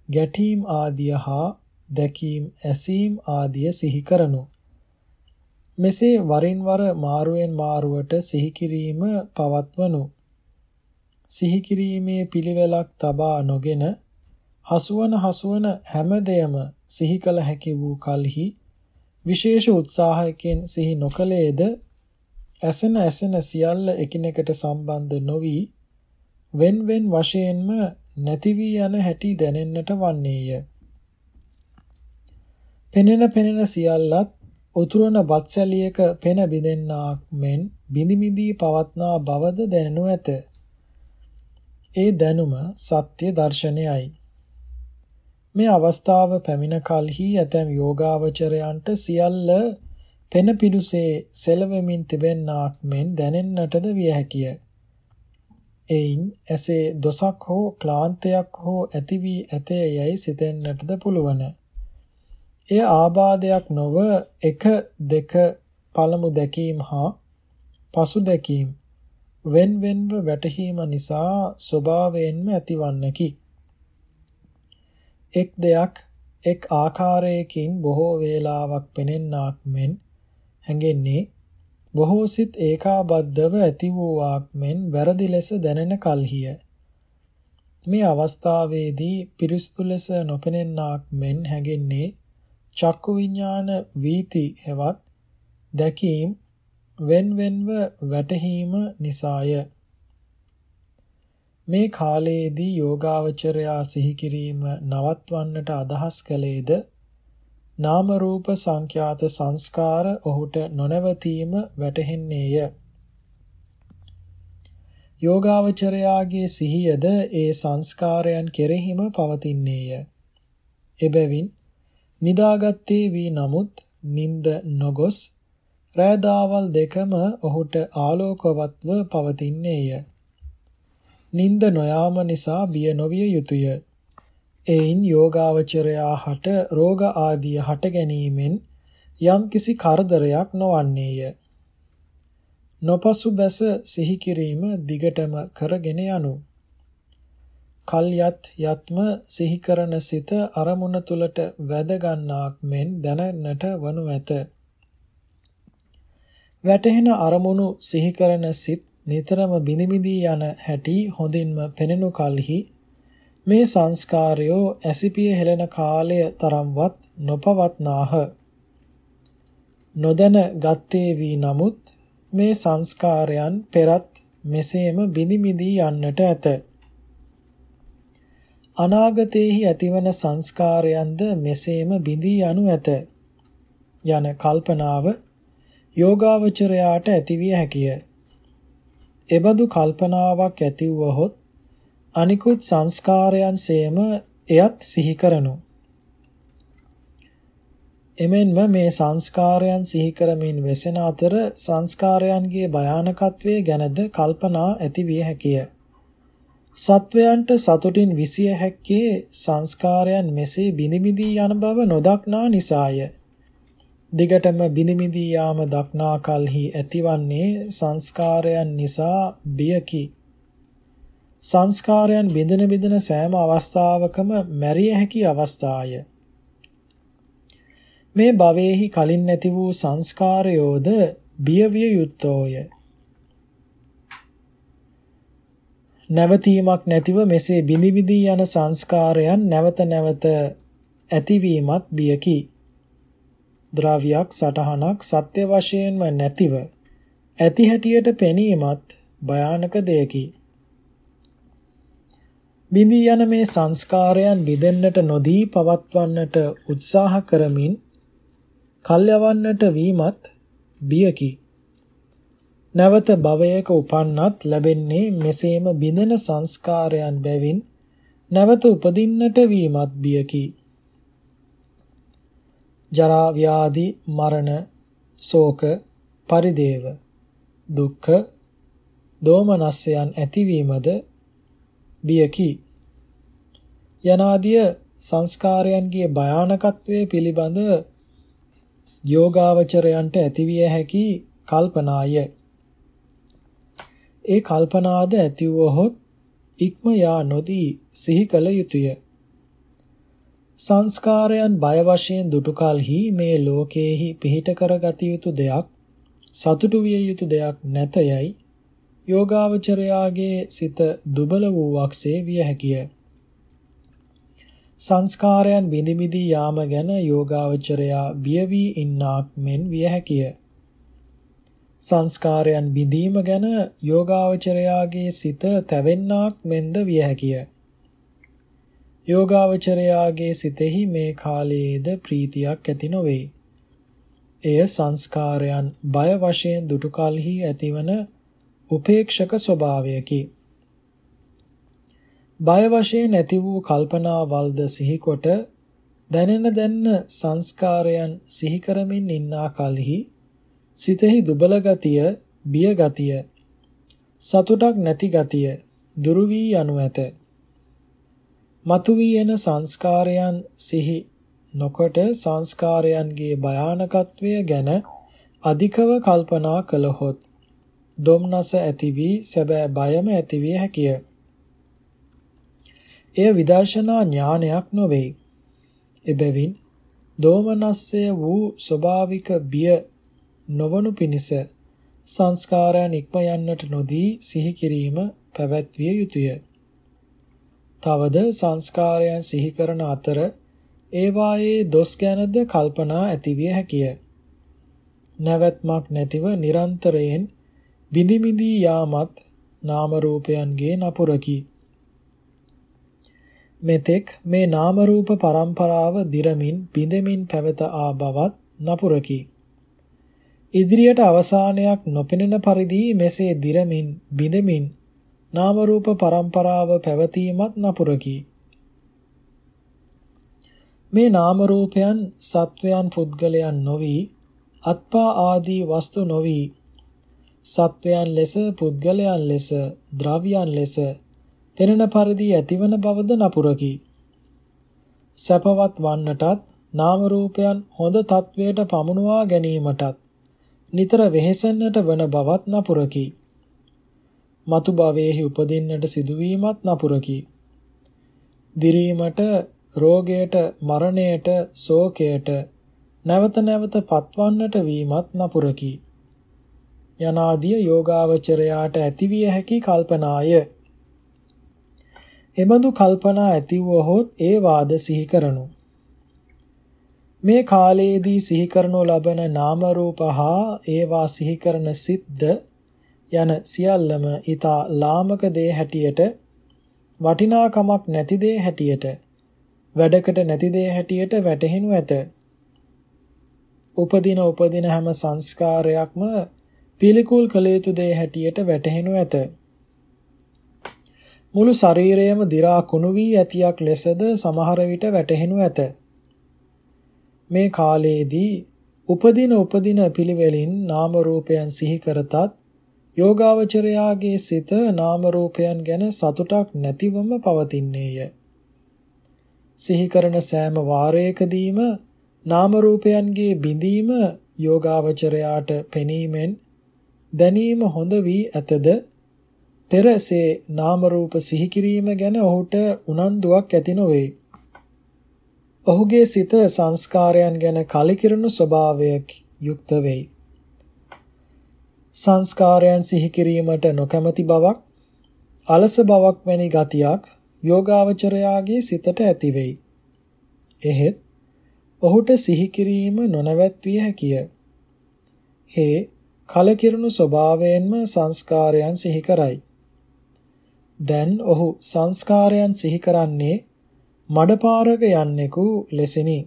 ගැටීම් ආදිය හා දැකීම් ඇසීම් ආදිය සිහි කරනු. මෙසේ වරින් වර මාරුවෙන් මාරුවට සිහි කිරීම පවත්වනු. සිහි කිරීමේ පිළිවෙලක් තබා නොගෙන හසුවන හසුවන හැම දෙයම සිහි කළ හැකි වූ කලෙහි විශේෂ උත්සාහයකින් සිහි නොකලේද ඇසෙන ඇසෙන සියල්ල එකිනෙකට සම්බන්ධ නොවි wen wen වශයෙන්ම නැති වී යන හැටි දැනෙන්නට වන්නේය. පෙනෙන පෙනෙන සියල්ලත් උතුරන බත්සැලියක පෙන බිඳෙන්නාක් මෙන් බිනිමිදී පවත්නා බවද දැනෙනු ඇත. ඒ දැනුම සත්‍ය දර්ශනයයි. මේ අවස්ථාව පැමිණ කලෙහි ඇතැම් යෝගාවචරයන්ට සියල්ල පෙන පිඩුසේ සෙලවෙමින් තිබෙන්නාක් මෙන් දැනෙන්නටද විය හැකිය. එයින් ඇසේ දොසක් හෝ ක්ලාන්තයක් හෝ ඇති වී ඇතේ යයි සිතෙන්නටද පුළුවන්. එය ආබාධයක් නොව එක දෙක පළමු දැකීම හා පසු දැකීම wen wenව වැටහීම නිසා ස්වභාවයෙන්ම ඇතිවන්නකි. එක් දෙයක් එක් ආකාරයකින් බොහෝ වේලාවක් පෙනෙන්නාක් මෙන් හැඟෙන්නේ බොහෝ සිත් ඒකාබද්ධව ඇති වූවාක් මෙන් වැරදි ලෙස දැනෙන කල්හිය. මේ අවස්ථාවේදී පිරිසුදු ලෙස නොපෙනෙන්නාක් මෙන් හැඟෙන්නේ චක්කු විඥාන වීති හෙවත් දැකීම් wen wenව වැටහීම නිසාය. මේ කාලයේදී යෝගාවචරයා සිහි කිරීම නවත්වන්නට අදහස් කළේද නාම රූප සංඛ්‍යාත සංස්කාර ඔහුට නොනවතීම වැටහෙන්නේය. යෝගාවචරයාගේ සිහියද ඒ සංස්කාරයන් කෙරෙහිම පවතින්නේය. එබැවින් නිදාගත්තේ වී නමුත් නිින්ද නොගොස් රෑදාවල් දෙකම ඔහුට ආලෝකවත්ව පවතින්නේය. නිින්ද නොයාම නිසා බිය නොවිය යුතුය. එයින් යෝගාවචරයා හට රෝග ආදිය හට ගැනීමෙන් යම්කිසි කරදරයක් නොවන්නේය. නොපසු බැස සිහි කිරීම දිගටම කරගෙන යනු. කල් යත් යත්ම සිහි කරන සිත අරමුණ තුලට වැද ගන්නාක් මෙන් දැනන්නට වනු ඇත. වැටහෙන අරමුණු සිහි කරන සිත් නිතරම බිනිබිදී යන හැටි හොඳින්ම පෙනෙනු කලෙහි මේ සංස්කාරයෝ ඇසිපිය හෙළන කාලය තරම්වත් නොපවත්නාහ. නොදැන ගත්තේ වී නමුත් මේ සංස්කාරයන් පෙරත් මෙසේම බිනිමිදී යන්නට ඇත. අනාගතයේහි ඇතිවන සංස්කාරයන්ද මෙසේම බිඳී යනු ඇත. යන කල්පනාව යෝගාවචරයාට ඇතිවිය හැකිය. එබඳු කල්පනාවක් ඇතිවුවහොත් අනිකුත් සංස්කාරයන් සේම එයත් සිහි කරනු. එමෙන්ම මේ සංස්කාරයන් සිහි කරමින් වෙසෙන අතර සංස්කාරයන්ගේ භයානකත්වය ගැනද කල්පනා ඇති විය හැකිය. සත්වයන්ට සතුටින් විසිය හැක්කේ සංස්කාරයන් මෙසේ බිනිමිදී යන බව නොදක්නා නිසාය. දිගටම බිනිමිදී යාම දක්නා කලෙහි ඇතිවන්නේ සංස්කාරයන් නිසා බියකි. සංස්කාරයන් බිඳින බිඳින සෑම අවස්ථාවකම මැරිය හැකි අවස්ථාය. මේ භවයේහි කලින් නැති වූ සංස්කාරයෝද බියවිය යුත්තෝය. නැවතීමක් නැතිව මෙසේ බිනි බිදී යන සංස්කාරයන් නැවත නැවත ඇතිවීමත් බියකි. ද්‍රව්‍යයක් සටහනක් සත්‍ය වශයෙන්ම නැතිව ඇති හැටියට පෙනීමත් භයානක දෙයකි. බිඳී යන මේ සංස්කාරයන් බිඳෙන්නට නොදී පවත්වන්නට උත්සාහ කරමින් කල් යවන්නට වීමත් බියකි. නැවත භවයක උපන්නත් ලැබෙන්නේ මෙසේම බිඳෙන සංස්කාරයන් බැවින් නැවත උපදින්නට වීමත් බියකි. ජරා ව්‍යාධි මරණ ශෝක පරිදේව දුක්ඛ දෝමනස්යන් ඇතිවීමද බියකි. යනාදිය සංස්කාරයන්ගේ භයානකත්වයේ පිළිබඳ යෝගාවචරයන්ට ඇතිවිය හැකි කල්පනාය. ඒ කල්පනාද ඇතිවහොත් ඉක්ම යා නොදී සිහි කළ යුතුය. සංස්කාරයන් බය වශයෙන් දුටු කලෙහි මේ ලෝකයේහි පිහිට කරගත යුතු දෙයක් සතුටු විය යුතු දෙයක් නැතයයි යෝගාවචරයාගේ සිත දුබල වූවක්සේ විය හැකිය. සංස්කාරයන් බිඳි බිඳි යාම ගැන යෝගාවචරයා බිය වී ඉන්නාක් මෙන් විය හැකිය. සංස්කාරයන් බිඳීම ගැන යෝගාවචරයාගේ සිත තැවෙන්නාක් මෙන්ද විය හැකිය. යෝගාවචරයාගේ සිතෙහි මේ කාලයේද ප්‍රීතියක් ඇති නොවේ. එය සංස්කාරයන් බය වශයෙන් දුටු කලෙහි ඇතිවන උපේක්ෂක ස්වභාවයකි. බය වශයෙන් ඇති වූ කල්පනාවල්ද සිහිකොට දැනෙන දැන්න සංස්කාරයන් සිහි කරමින් ඉන්නා කලෙහි සිතෙහි දුබල ගතිය, බිය ගතිය, සතුටක් නැති ගතිය දුරු වී යනු ඇත. මතුවී එන සංස්කාරයන් සිහි නොකොට සංස්කාරයන්ගේ භයානකත්වය ගැන අධිකව කල්පනා කළහොත් දුම්නස ඇති වී සැබෑ බයම ඇති විය හැකිය. එය විදර්ශනා ඥානයක් නොවේ. එබැවින් දෝමනස්සය වූ ස්වභාවික බිය නොවනු පිණිස සංස්කාරයන් ඉක්ම යන්නට නොදී සිහි කිරීම පැවැත්විය යුතුය. තවද සංස්කාරයන් සිහි කරන අතර ඒවායේ දොස් ගැනද කල්පනා ඇතිවිය හැකිය. නැවැත්මක් නැතිව නිරන්තරයෙන් බිඳි බිඳී යාමත් නාම රූපයන්ගේ නපුරකි. මෙතෙක් මේ නාම රූප පරම්පරාව දිරමින් බිඳෙමින් පැවත ආ බවත් නපුරකි. ඉදිරියට අවසානයක් නොපෙනෙන පරිදි මෙසේ දිරමින් බිඳෙමින් නාම රූප පරම්පරාව පැවතීමත් නපුරකි. මේ නාම රූපයන් සත්වයන් පුද්ගලයන් නොවි අත්පා ආදී වස්තු නොවි සත්වයන් ලෙස පුද්ගලයන් ලෙස ද්‍රව්‍යයන් ලෙස පෙනෙන පරිදි ඇතිවන බවද නපුරකි. සැපවත් වන්නටත් නාම රූපයන් හොඳ තත්වයට පමුණුවා ගැනීමටත් නිතර වෙහෙසෙන්නට වන බවත් නපුරකි. මතු භවයේහි උපදින්නට සිදුවීමත් නපුරකි. දිරීමට, රෝගයට, මරණයට, ශෝකයට නැවත නැවත පත්වන්නට වීමත් නපුරකි. යනාදිය යෝගාවචරයාට ඇතිවිය හැකි කල්පනාය. එබඳු කල්පනා ඇතිවුවහොත් ඒ වාද සිහි කරනු. මේ කාලයේදී සිහි කරනු ලබන නාම රූප හා ඒවා සිහි කරන සිද්ද යන සියල්ලම ඊතා ලාමක දේ හැටියට වටිනාකමක් නැති දේ හැටියට වැඩකට නැති දේ හැටියට වැටහෙනු ඇත. උපදින උපදින හැම සංස්කාරයක්ම පිළිකුල් කළ යුතු දේ හැටියට වැටහෙනු ඇත. මුළු ශරීරයම දි รา කුණු වී ඇතියක් ලෙසද සමහර විට වැටහෙනු ඇත. මේ කාලයේදී උපදින උපදින පිළිවෙලින් නාම රූපයන් සිහි කරතත් යෝගාවචරයාගේ සිත නාම රූපයන් ගැන සතුටක් නැතිවම පවතින්නේය. සිහි කරන සෑම වාරයකදීම නාම රූපයන්ගේ බිඳීම යෝගාවචරයාට පෙනීමෙන් දැනීම හොඳ වී ඇතද පෙරසේ නාම රූප සිහි කිරීම ගැන ඔහුට උනන්දුවක් ඇති නොවේ. ඔහුගේ සිත සංස්කාරයන් ගැන කලකිරුණු ස්වභාවයක් යුක්ත වෙයි. සංස්කාරයන් සිහි කිරීමට නොකැමැති බවක්, අලස බවක් වැනි ගතියක් යෝගාවචරයාගේ සිතට ඇති වෙයි. එහෙත් ඔහුට සිහි කිරීම නොනවත්විය හැකිය. හේ කලකිරුණු ස්වභාවයෙන්ම සංස්කාරයන් සිහි කරයි. දැන් ඔහු සංස්කාරයන් සිහි කරන්නේ මඩපාරක යන්නෙකු ලෙසිනි.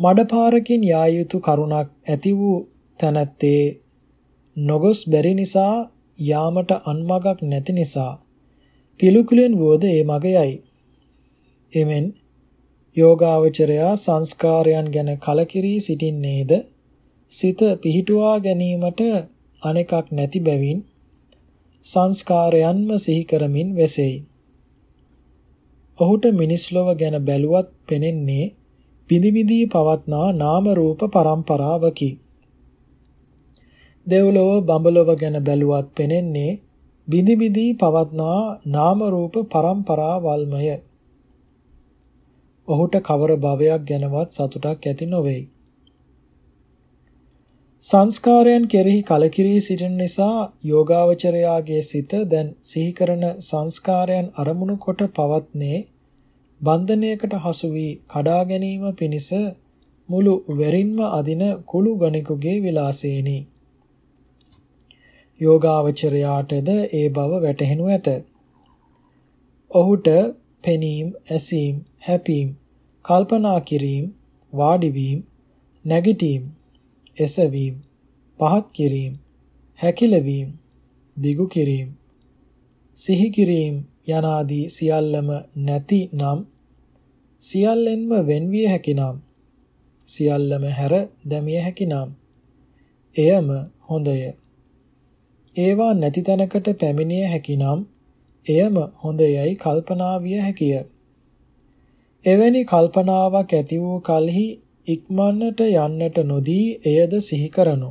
මඩපාරකින් යා යුතු කරුණක් ඇති වූ තැනැත්තේ නොගොස් බැරි නිසා යාමට අන්මගක් නැති නිසා පිළුකුලෙන් වෝද ඒ මග යයි. එමෙන් යෝගාවචරයා සංස්කාරයන් ගැන කලකිරී සිටින්නේද සිත පිහිටුවා ගැනීමට අනෙකක් නැති බැවින් සංස්කාරයන්ම සිහි කරමින් වෙසෙයි. ඔහුට මිනිස් ලොව ගැන බැලුවත් පෙනෙන්නේ පිදිවිදී පවත්නා නාම රූප පරම්පරාවකි. දෙව්ලොව බඹලොව ගැන බැලුවත් පෙනෙන්නේ බිඳි බිඳී පවත්නා නාම රූප පරම්පරාවල්මය. ඔහුට කවර භවයක් ගැනවත් සතුටක් ඇති නොවේයි. සංස්කාරයන් කෙරෙහි කලකිරී සිටින නිසා යෝගාවචරයාගේ සිත දැන් සිහි කරන සංස්කාරයන් අරමුණු කොට පවත්නේ බන්ධනයකට හසු වී කඩා ගැනීම පිණිස මුළු වෙරින්ම අදින කුළු ගණිකුගේ විලාසේනි. යෝගාවචරයාටද ඒ බව වැටහෙනු ඇත. ඔහුට පෙනීම, ඇසීම, හැපීම, කල්පනා කිරීම, වාඩි වීම, නැගිටීම, එසවීම, පහත් කිරීම, හැකිලවීම, දිගු කිරීම, සිහි කිරීම යනාදී සියල්ලම නැති නම් සියල්ලෙන්ම වෙන්විය හැකි නම් සියල්ලම හැර දැමිය හැකි නම් එයම හොඳය. ඒවා නැති තැනකට පැමිණිය හැකි නම් එයම හොඳයයි කල්පනා විය හැකිය. එවැනි කල්පනාවක් ඇති වූ කලෙහි ඉක්මන්නට යන්නට නොදී එයද සිහි කරනු.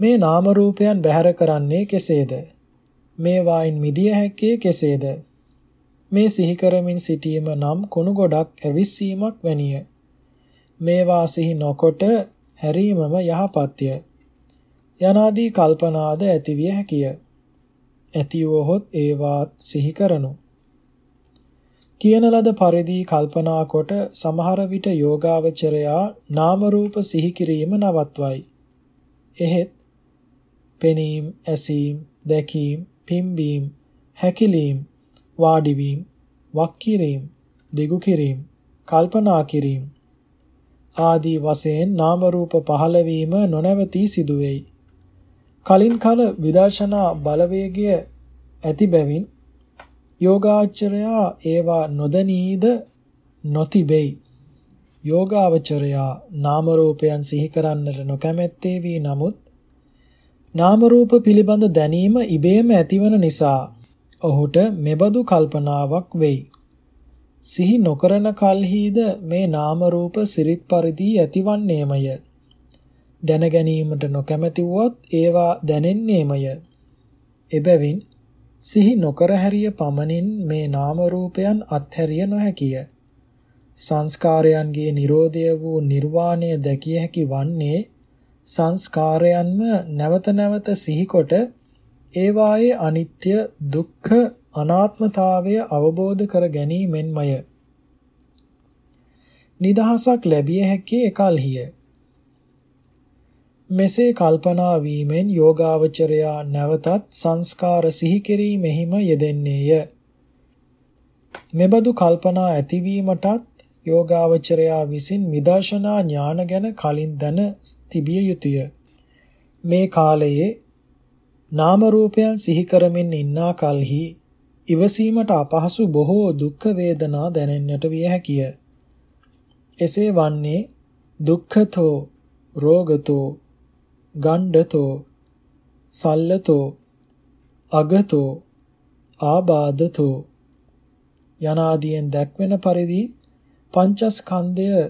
මේ නාම රූපයන් බැහැර කරන්නේ කෙසේද? මේ වයින් මිදිය හැක්කේ කෙසේද? මේ සිහි කරමින් සිටීම නම් කුණු ගොඩක් ඇවිස්සීමක් වැනිය. මේවා සිහි නොකොට හැරීමම යහපත්ය. යනාදී කල්පනාද ඇතිවිය හැකිය. ඇතිවොහොත් ඒවාත් සිහි කරනු. කියන ලද පරිදි කල්පනා කොට සමහර විට යෝගාවචරයා නාම රූප සිහි කිරීම නවත්වයි. එහෙත් පෙනීම, ඇසීම, දැකීම, පිම්බීම, හැකිලීම, වාඩිවීම, වක් කිරීම, දිගු කිරීම, කල්පනා කිරීම ආදී වශයෙන් නාම රූප පහළ වීම නොනවතී සිදුවේයි. කලින් කල විදර්ශනා බලවේගය ඇති බැවින් යෝගාචරයා ඒවා නොදනීද නොතිබෙයි. යෝගාවචරයා නාම රූපයන් සිහි කරන්නට නොකැමැත්තේ වී නමුත් නාම රූප පිළිබඳ දැනීම ඉබේම ඇතිවන නිසා ඔහුට මෙබඳු කල්පනාවක් වෙයි. සිහි නොකරන කල්හිද මේ නාම රූප සිරිත් පරිදි ඇතිවන්නේමය. දැන ගැනීමට නොකැමැති වුවත් ඒවා දැනෙන්නේමය. එබැවින් සිහි නොකර හැරිය පමණින් මේ නාම රූපයන් අත්හැරිය නොහැකිය. සංස්කාරයන්ගේ Nirodha වූ නිර්වාණය දැකිය හැකි වන්නේ සංස්කාරයන්ම නැවත නැවත සිහිකොට ඒවායේ අනිත්‍ය දුක්ඛ අනාත්මතාවය අවබෝධ කර ගැනීමෙන්මය. නිදහසක් ලැබිය හැකි එකල්හිය. මෙසේ කල්පනා වීමෙන් යෝගාවචරයා නැවතත් සංස්කාර සිහි කිරීමෙහිම යෙදෙන්නේය. මෙබඳු කල්පනා ඇතිවීමටත් යෝගාවචරයා විසින් විදර්ශනා ඥාන ගැන කලින් දැන තිබිය යුතුය. මේ කාලයේ නාම රූපයන් සිහි කරමින් ඉන්නා කලෙහි ඉවසීමට අපහසු බොහෝ දුක් වේදනා දැනෙන්නට විය හැකිය. එසේ වන්නේ දුක්ඛතෝ රෝගතෝ ගණ්ඩතෝ සල්ලතෝ අගතෝ ආබාධතෝ. යනාදීන් දැක්වෙන පරිදි පංචස්කන්ධය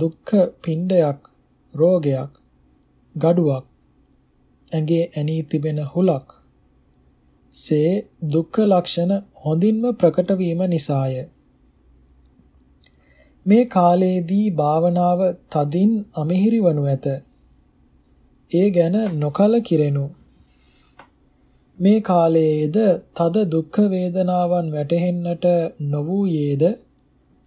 දුක්ඛ පිණ්ඩයක් රෝගයක් gaduwak ඇඟේ ඇනී තිබෙන හුලක්. සේ දුක්ඛ ලක්ෂණ හොඳින්ම ප්‍රකට වීම නිසාය. මේ කාලයේදී භාවනාව තදින් අමිහිරි වනු ඇත. ඒ ගැන නොකල කිරෙනු මේ කාලයේද තද දුක්ඛ වේදනාවන් වැටහෙන්නට නොවූයේද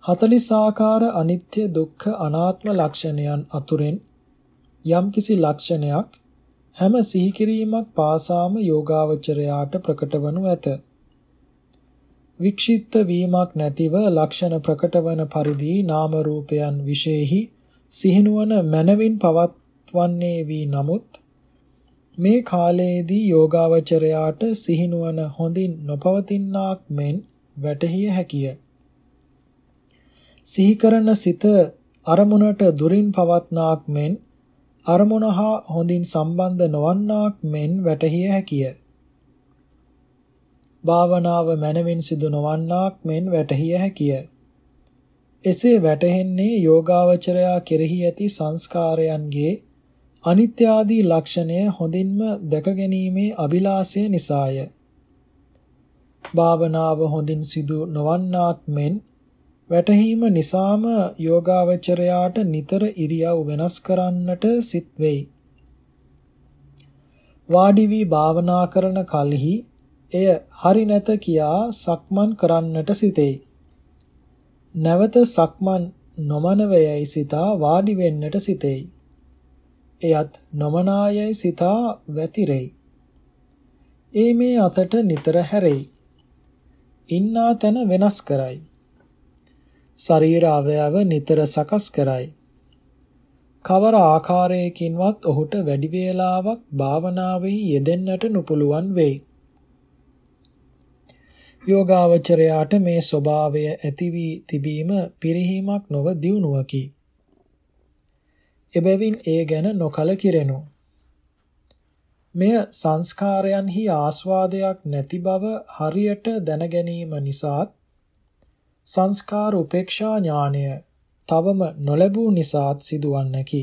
40 ආකාර අනිත්‍ය දුක්ඛ අනාත්ම ලක්ෂණයන් අතුරෙන් යම්කිසි ලක්ෂණයක් හැම සිහි කිරීමක් පාසාම යෝගාවචරයාට ප්‍රකටවනු ඇත. වික්ෂිප්ත වීමක් නැතිව ලක්ෂණ ප්‍රකටවන පරිදි නාම රූපයන් විශේෂෙහි සිහිනුවන මනවින් පවත්වන්නේ වී නමුත් මේ කාලයේදී යෝගාවචරයාට සිහිනුවන හොඳින් නොපවතිනාක් මෙන් වැටහිය හැකිය. සිහි කරන සිත අරමුණට දුරින් පවත්නාක් මෙන් අරමුණ හා හොඳින් සම්බන්ධ නොවන්නාක් මෙන් වැටහිය හැකිය. භාවනාව මනවින් සිදු නොවන්නාක් මෙන් වැටහිය හැකිය. එසේ වැටහෙන්නේ යෝගාවචරයා කෙරෙහි ඇති සංස්කාරයන්ගේ අනිත්‍ය ආදී ලක්ෂණය හොඳින්ම දැකගැනීමේ අභිලාෂය නිසාය. භාවනාව හොඳින් සිදු නොවන්නාක් මෙන් වැටහීම නිසාම යෝගාවචරයාට නිතර ඉරියව් වෙනස් කරන්නට සිත් වෙයි. වාඩි වී භාවනා කරන කලෙහි එය හරි නැත කියා සක්මන් කරන්නට සිතෙයි. නැවත සක්මන් නොමනවයයි සිතා වාඩි වෙන්නට සිතෙයි. එයත් නොමනායයි සිතා වැතිරෙයි. ඒ මේ අතට නිතර හැරෙයි. ඉන්නා තැන වෙනස් කරයි. ශරීර අවයව නිතර සකස් කරයි. කවර ආකාරයකින්වත් ඔහුට වැඩි වේලාවක් භාවනාවෙහි යෙදෙන්නට නොපුළුවන් වෙයි. යෝගාවචරයාට මේ ස්වභාවය ඇති වී තිබීම පිරිහීමක් නොව දියුණුවකි. එබැවින් ඒ ගැන නොකල කිරෙනු. මෙය සංස්කාරයන්හි ආස්වාදයක් නැති බව හරියට දැනගැනීම නිසාත් සංස්කාර උපේක්ෂා ඥානය තවම නොලැබූ නිසාත් සිදුවන්නකි.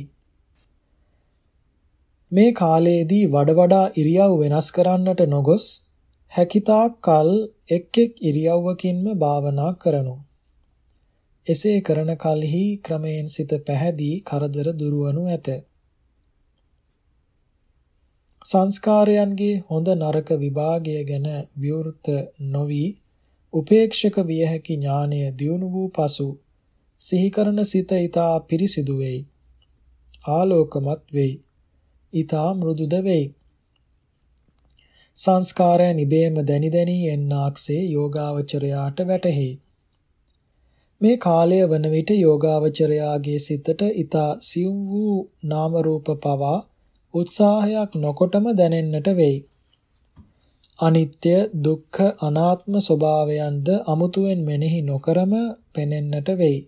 මේ කාලයේදී වඩ වඩා ඉරියව් වෙනස් කරන්නට නොගොස් හැකිතාක් කල් එක් එක් ඉරියව්වකින්ම භාවනා කරනු. එසේ කරන කලෙහි ක්‍රමයෙන් සිත පැහැදී කරදර දුරවනු ඇත. සංස්කාරයන්ගේ හොඳ නරක විභාගය ගැන විවෘත නොවි උපේක්ෂක විය හැකි ඥානය දියුණු වූ පසු සිහි කරන සිත ඊතා පිරිසිදු වෙයි. ආලෝකමත් වෙයි. ඊතා මෘදුද වෙයි. සංස්කාරයන් ඉබේම දැනි දැනි එන්නාක්සේ යෝගාවචරයාට වැටහෙයි. මේ කාලය වන විට යෝගාවචරයාගේ සිතට ඊතා සියුම් වූ නාම රූප පවා උත්සාහයක් නොකොටම දැනෙන්නට වෙයි. අනිත්‍ය දුක්ඛ අනාත්ම ස්වභාවයන්ද අමුතුවෙන් මෙනෙහි නොකරම පෙනෙන්නට වෙයි.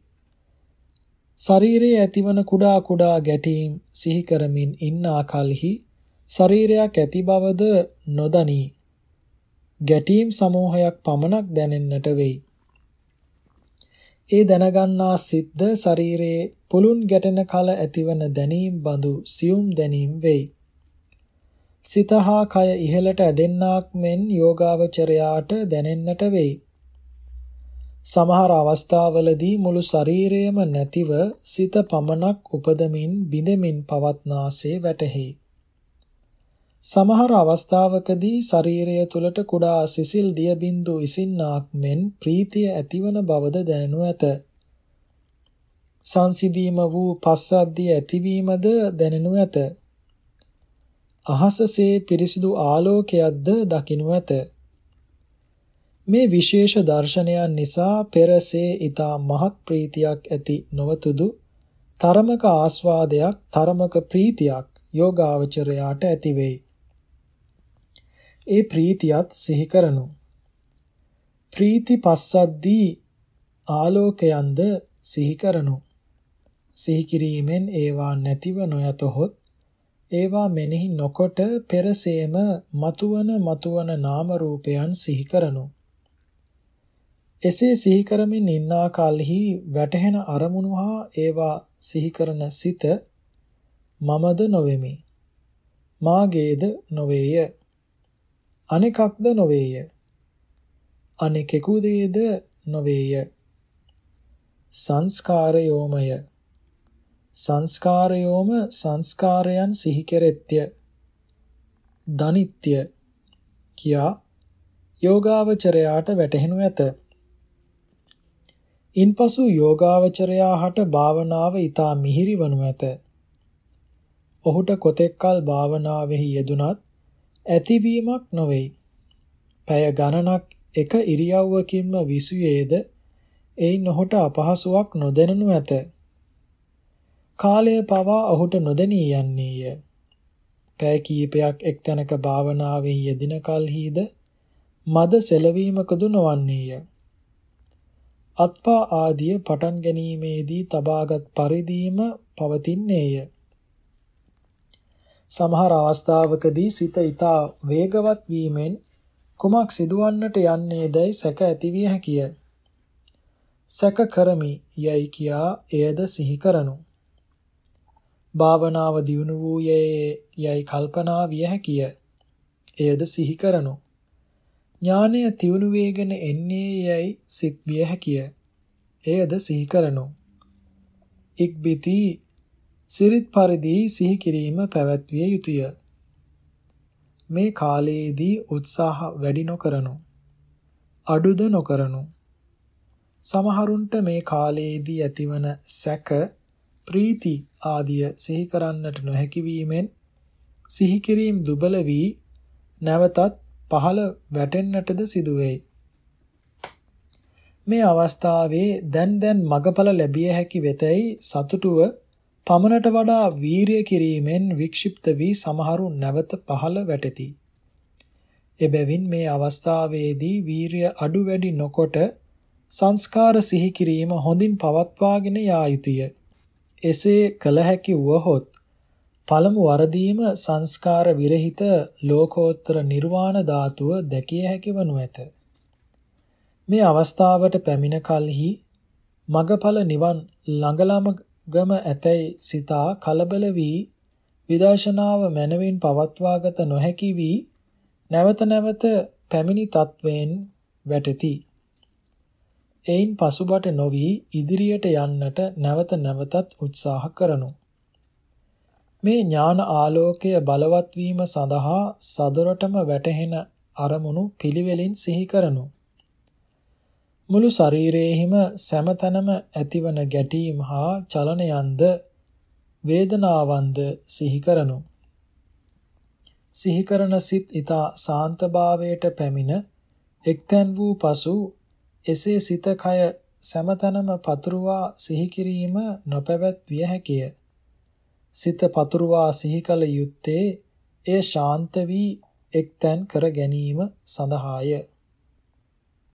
ශරීරයේ ඇතිවන කුඩා කුඩා ගැටීම් සිහි කරමින් ඉන්නා කලෙහි ශරීරයක් ඇති බවද නොදනී. ගැටීම් සමූහයක් පමණක් දැනෙන්නට වෙයි. ඒ දැනගන්නා සිද්ද ශරීරයේ පුළුන් ගැටෙන කල ඇතිවන දැනීම් බඳු සියුම් දැනීම් වෙයි. සිත හා කය ඉහළට ඇදෙන්නාක් මෙන් යෝගාවචරයාට දැනෙන්නට වෙයි. සමහර අවස්ථාවලදී මුළු ශරීරයම නැතිව සිත පමණක් උපදමින් බිඳෙමින් පවත්නාසේ වැටහෙයි. සමහර අවස්ථාවකදී ශරීරය තුලට කුඩා සිසිල් දිය බිඳු ඉසින්නාක් මෙන් ප්‍රීතිය ඇතිවන බවද දැනෙනු ඇත. සංසිදීම වූ පස්සද්ධිය ඇතිවීමද දැනෙනු ඇත. අහසසේ පිරිසිදු ආලෝකයක්ද දකිනු ඇත. මේ විශේෂ දර්ශනයන් නිසා පෙරසේ ඊතා මහත් ප්‍රීතියක් ඇති නොවතුදු තරමක ආස්වාදයක් තරමක ප්‍රීතියක් යෝගාවචරයාට ඇති වෙයි. ඒ ප්‍රීතියත් සිහි කරනු. ප්‍රීති පස්සද්දී ආලෝකයන්ද සිහි කරනු. සිහි කිරීමෙන් ඒවා නැතිව නොයතොත් ඒවා මෙනෙහි නොකොට පෙරසේම මතුවන මතුවන නාම රූපයන් සිහි කරනු. එසේ සිහි කරමින් ඉන්නා කලෙහි වැටහෙන අරමුණු හා ඒවා සිහි කරන සිත මමද නොවෙමි. මාගේද නොවේය. අනෙකක්ද නොවේය. අනෙකෙකුදේද නොවේය. සංස්කාරයෝමය සංස්කාරයෝම සංස්කාරයන් සිහි කෙරෙත්ය. දනිත්‍ය කියා යෝගාවචරයාට වැටහෙනු ඇත. ඉන්පසු යෝගාවචරයා හට භාවනාව ඊතා මිහිරි වනු ඇත. ඔහුට කොතෙක්කල් භාවනාවෙහි යෙදුනත් ඇතිවීමක් නොවේයි. පැය ගණනක් එක ඉරියව්වකින්ම විසුයේද එයින් ඔහුට අපහසුාවක් නොදැනනු ඇත. කාලය පවා ඔහුට නොදැනී යන්නේය. පැය කීපයක් එක්තැනක භාවනාවෙහි යෙදින කලහිද මද සෙලවීමකදු නොවන්නේය. අත්පා ආදිය පටන් ගැනීමේදී තබාගත් පරිදීම පවතින්නේය. සමහර අවස්ථාවකදී සිත ඊතා වේගවත් වීමෙන් කුමක් සිදුවන්නට යන්නේදයි සැක ඇතිවිය හැකිය. සැක කරමි යයි කියා එයද සිහි කරනු. භාවනාව දියුණු වූයේ යයි කල්පනා විය හැකිය. එයද සිහි කරනු. ඥානය තියුණු වේගෙන එන්නේ යයි සිත් විය හැකිය. එයද සිහි කරනු. ඉක්බිති සිරිත් පරිදි සිහි කිරීම පැවැත්විය යුතුය. මේ කාලයේදී උත්සාහ වැඩි නොකරනු. අඩුද නොකරනු. සමහරුන්ට මේ කාලයේදී ඇතිවන සැක ප්‍රීති ආදිය සිහි කරන්නට නොහැකි වීමෙන් සිහි කිරීම දුබල වී නැවතත් පහළ වැටෙන්නටද සිදුවේ. මේ අවස්ථාවේ දැන් දැන් මගඵල ලැබිය හැකි වෙතයි සතුටුව පමණට වඩා වීරිය කිරීමෙන් වික්ෂිප්ත වී සමහරු නැවත පහළ වැටෙති. එබැවින් මේ අවස්ථාවේදී වීරිය අඩු වැඩි නොකොට සංස්කාර සිහි කිරීම හොඳින් පවත්වාගෙන යා යුතුය. එසේ කළ හැකි වුවහොත් පළමු වරදීම සංස්කාර විරහිත ලෝකෝත්තර නිර්වාණ ධාතුව දැකිය හැකි වනු ඇත. මේ අවස්ථාවට පැමිණ කලෙහි මගඵල නිවන් ළඟලමගම ඇතැයි සිතා කලබල වී විදර්ශනාව මනවින් පවත්වාගත නොහැකි වී නැවත නැවත පැමිණි තත්වයෙන් වැටෙති. එයින් පසුබට නොවි ඉදිරියට යන්නට නැවත නැවතත් උත්සාහ කරනු. මේ ඥාන ආලෝකය බලවත් වීම සඳහා සදොරටම වැටහෙන අරමුණු පිළිවෙලින් සිහි කරනු. මුළු ශරීරයේහිම සෑමතැනම ඇතිවන ගැටීම් හා චලනයන්ද වේදනාවන්ද සිහි කරනු. සිහි කරන සිත් ඊතා සාන්තභාවයට පැමිණ එක්තැන් වූ පසු එසේ සිත කය සෑමතැනම පතුරුවා සිහි කිරීම නොපැවැත්විය හැකිය. සිත පතුරුවා සිහි කල යුත්තේ එය ශාන්ත වී එක්තැන් කර ගැනීම සඳහාය.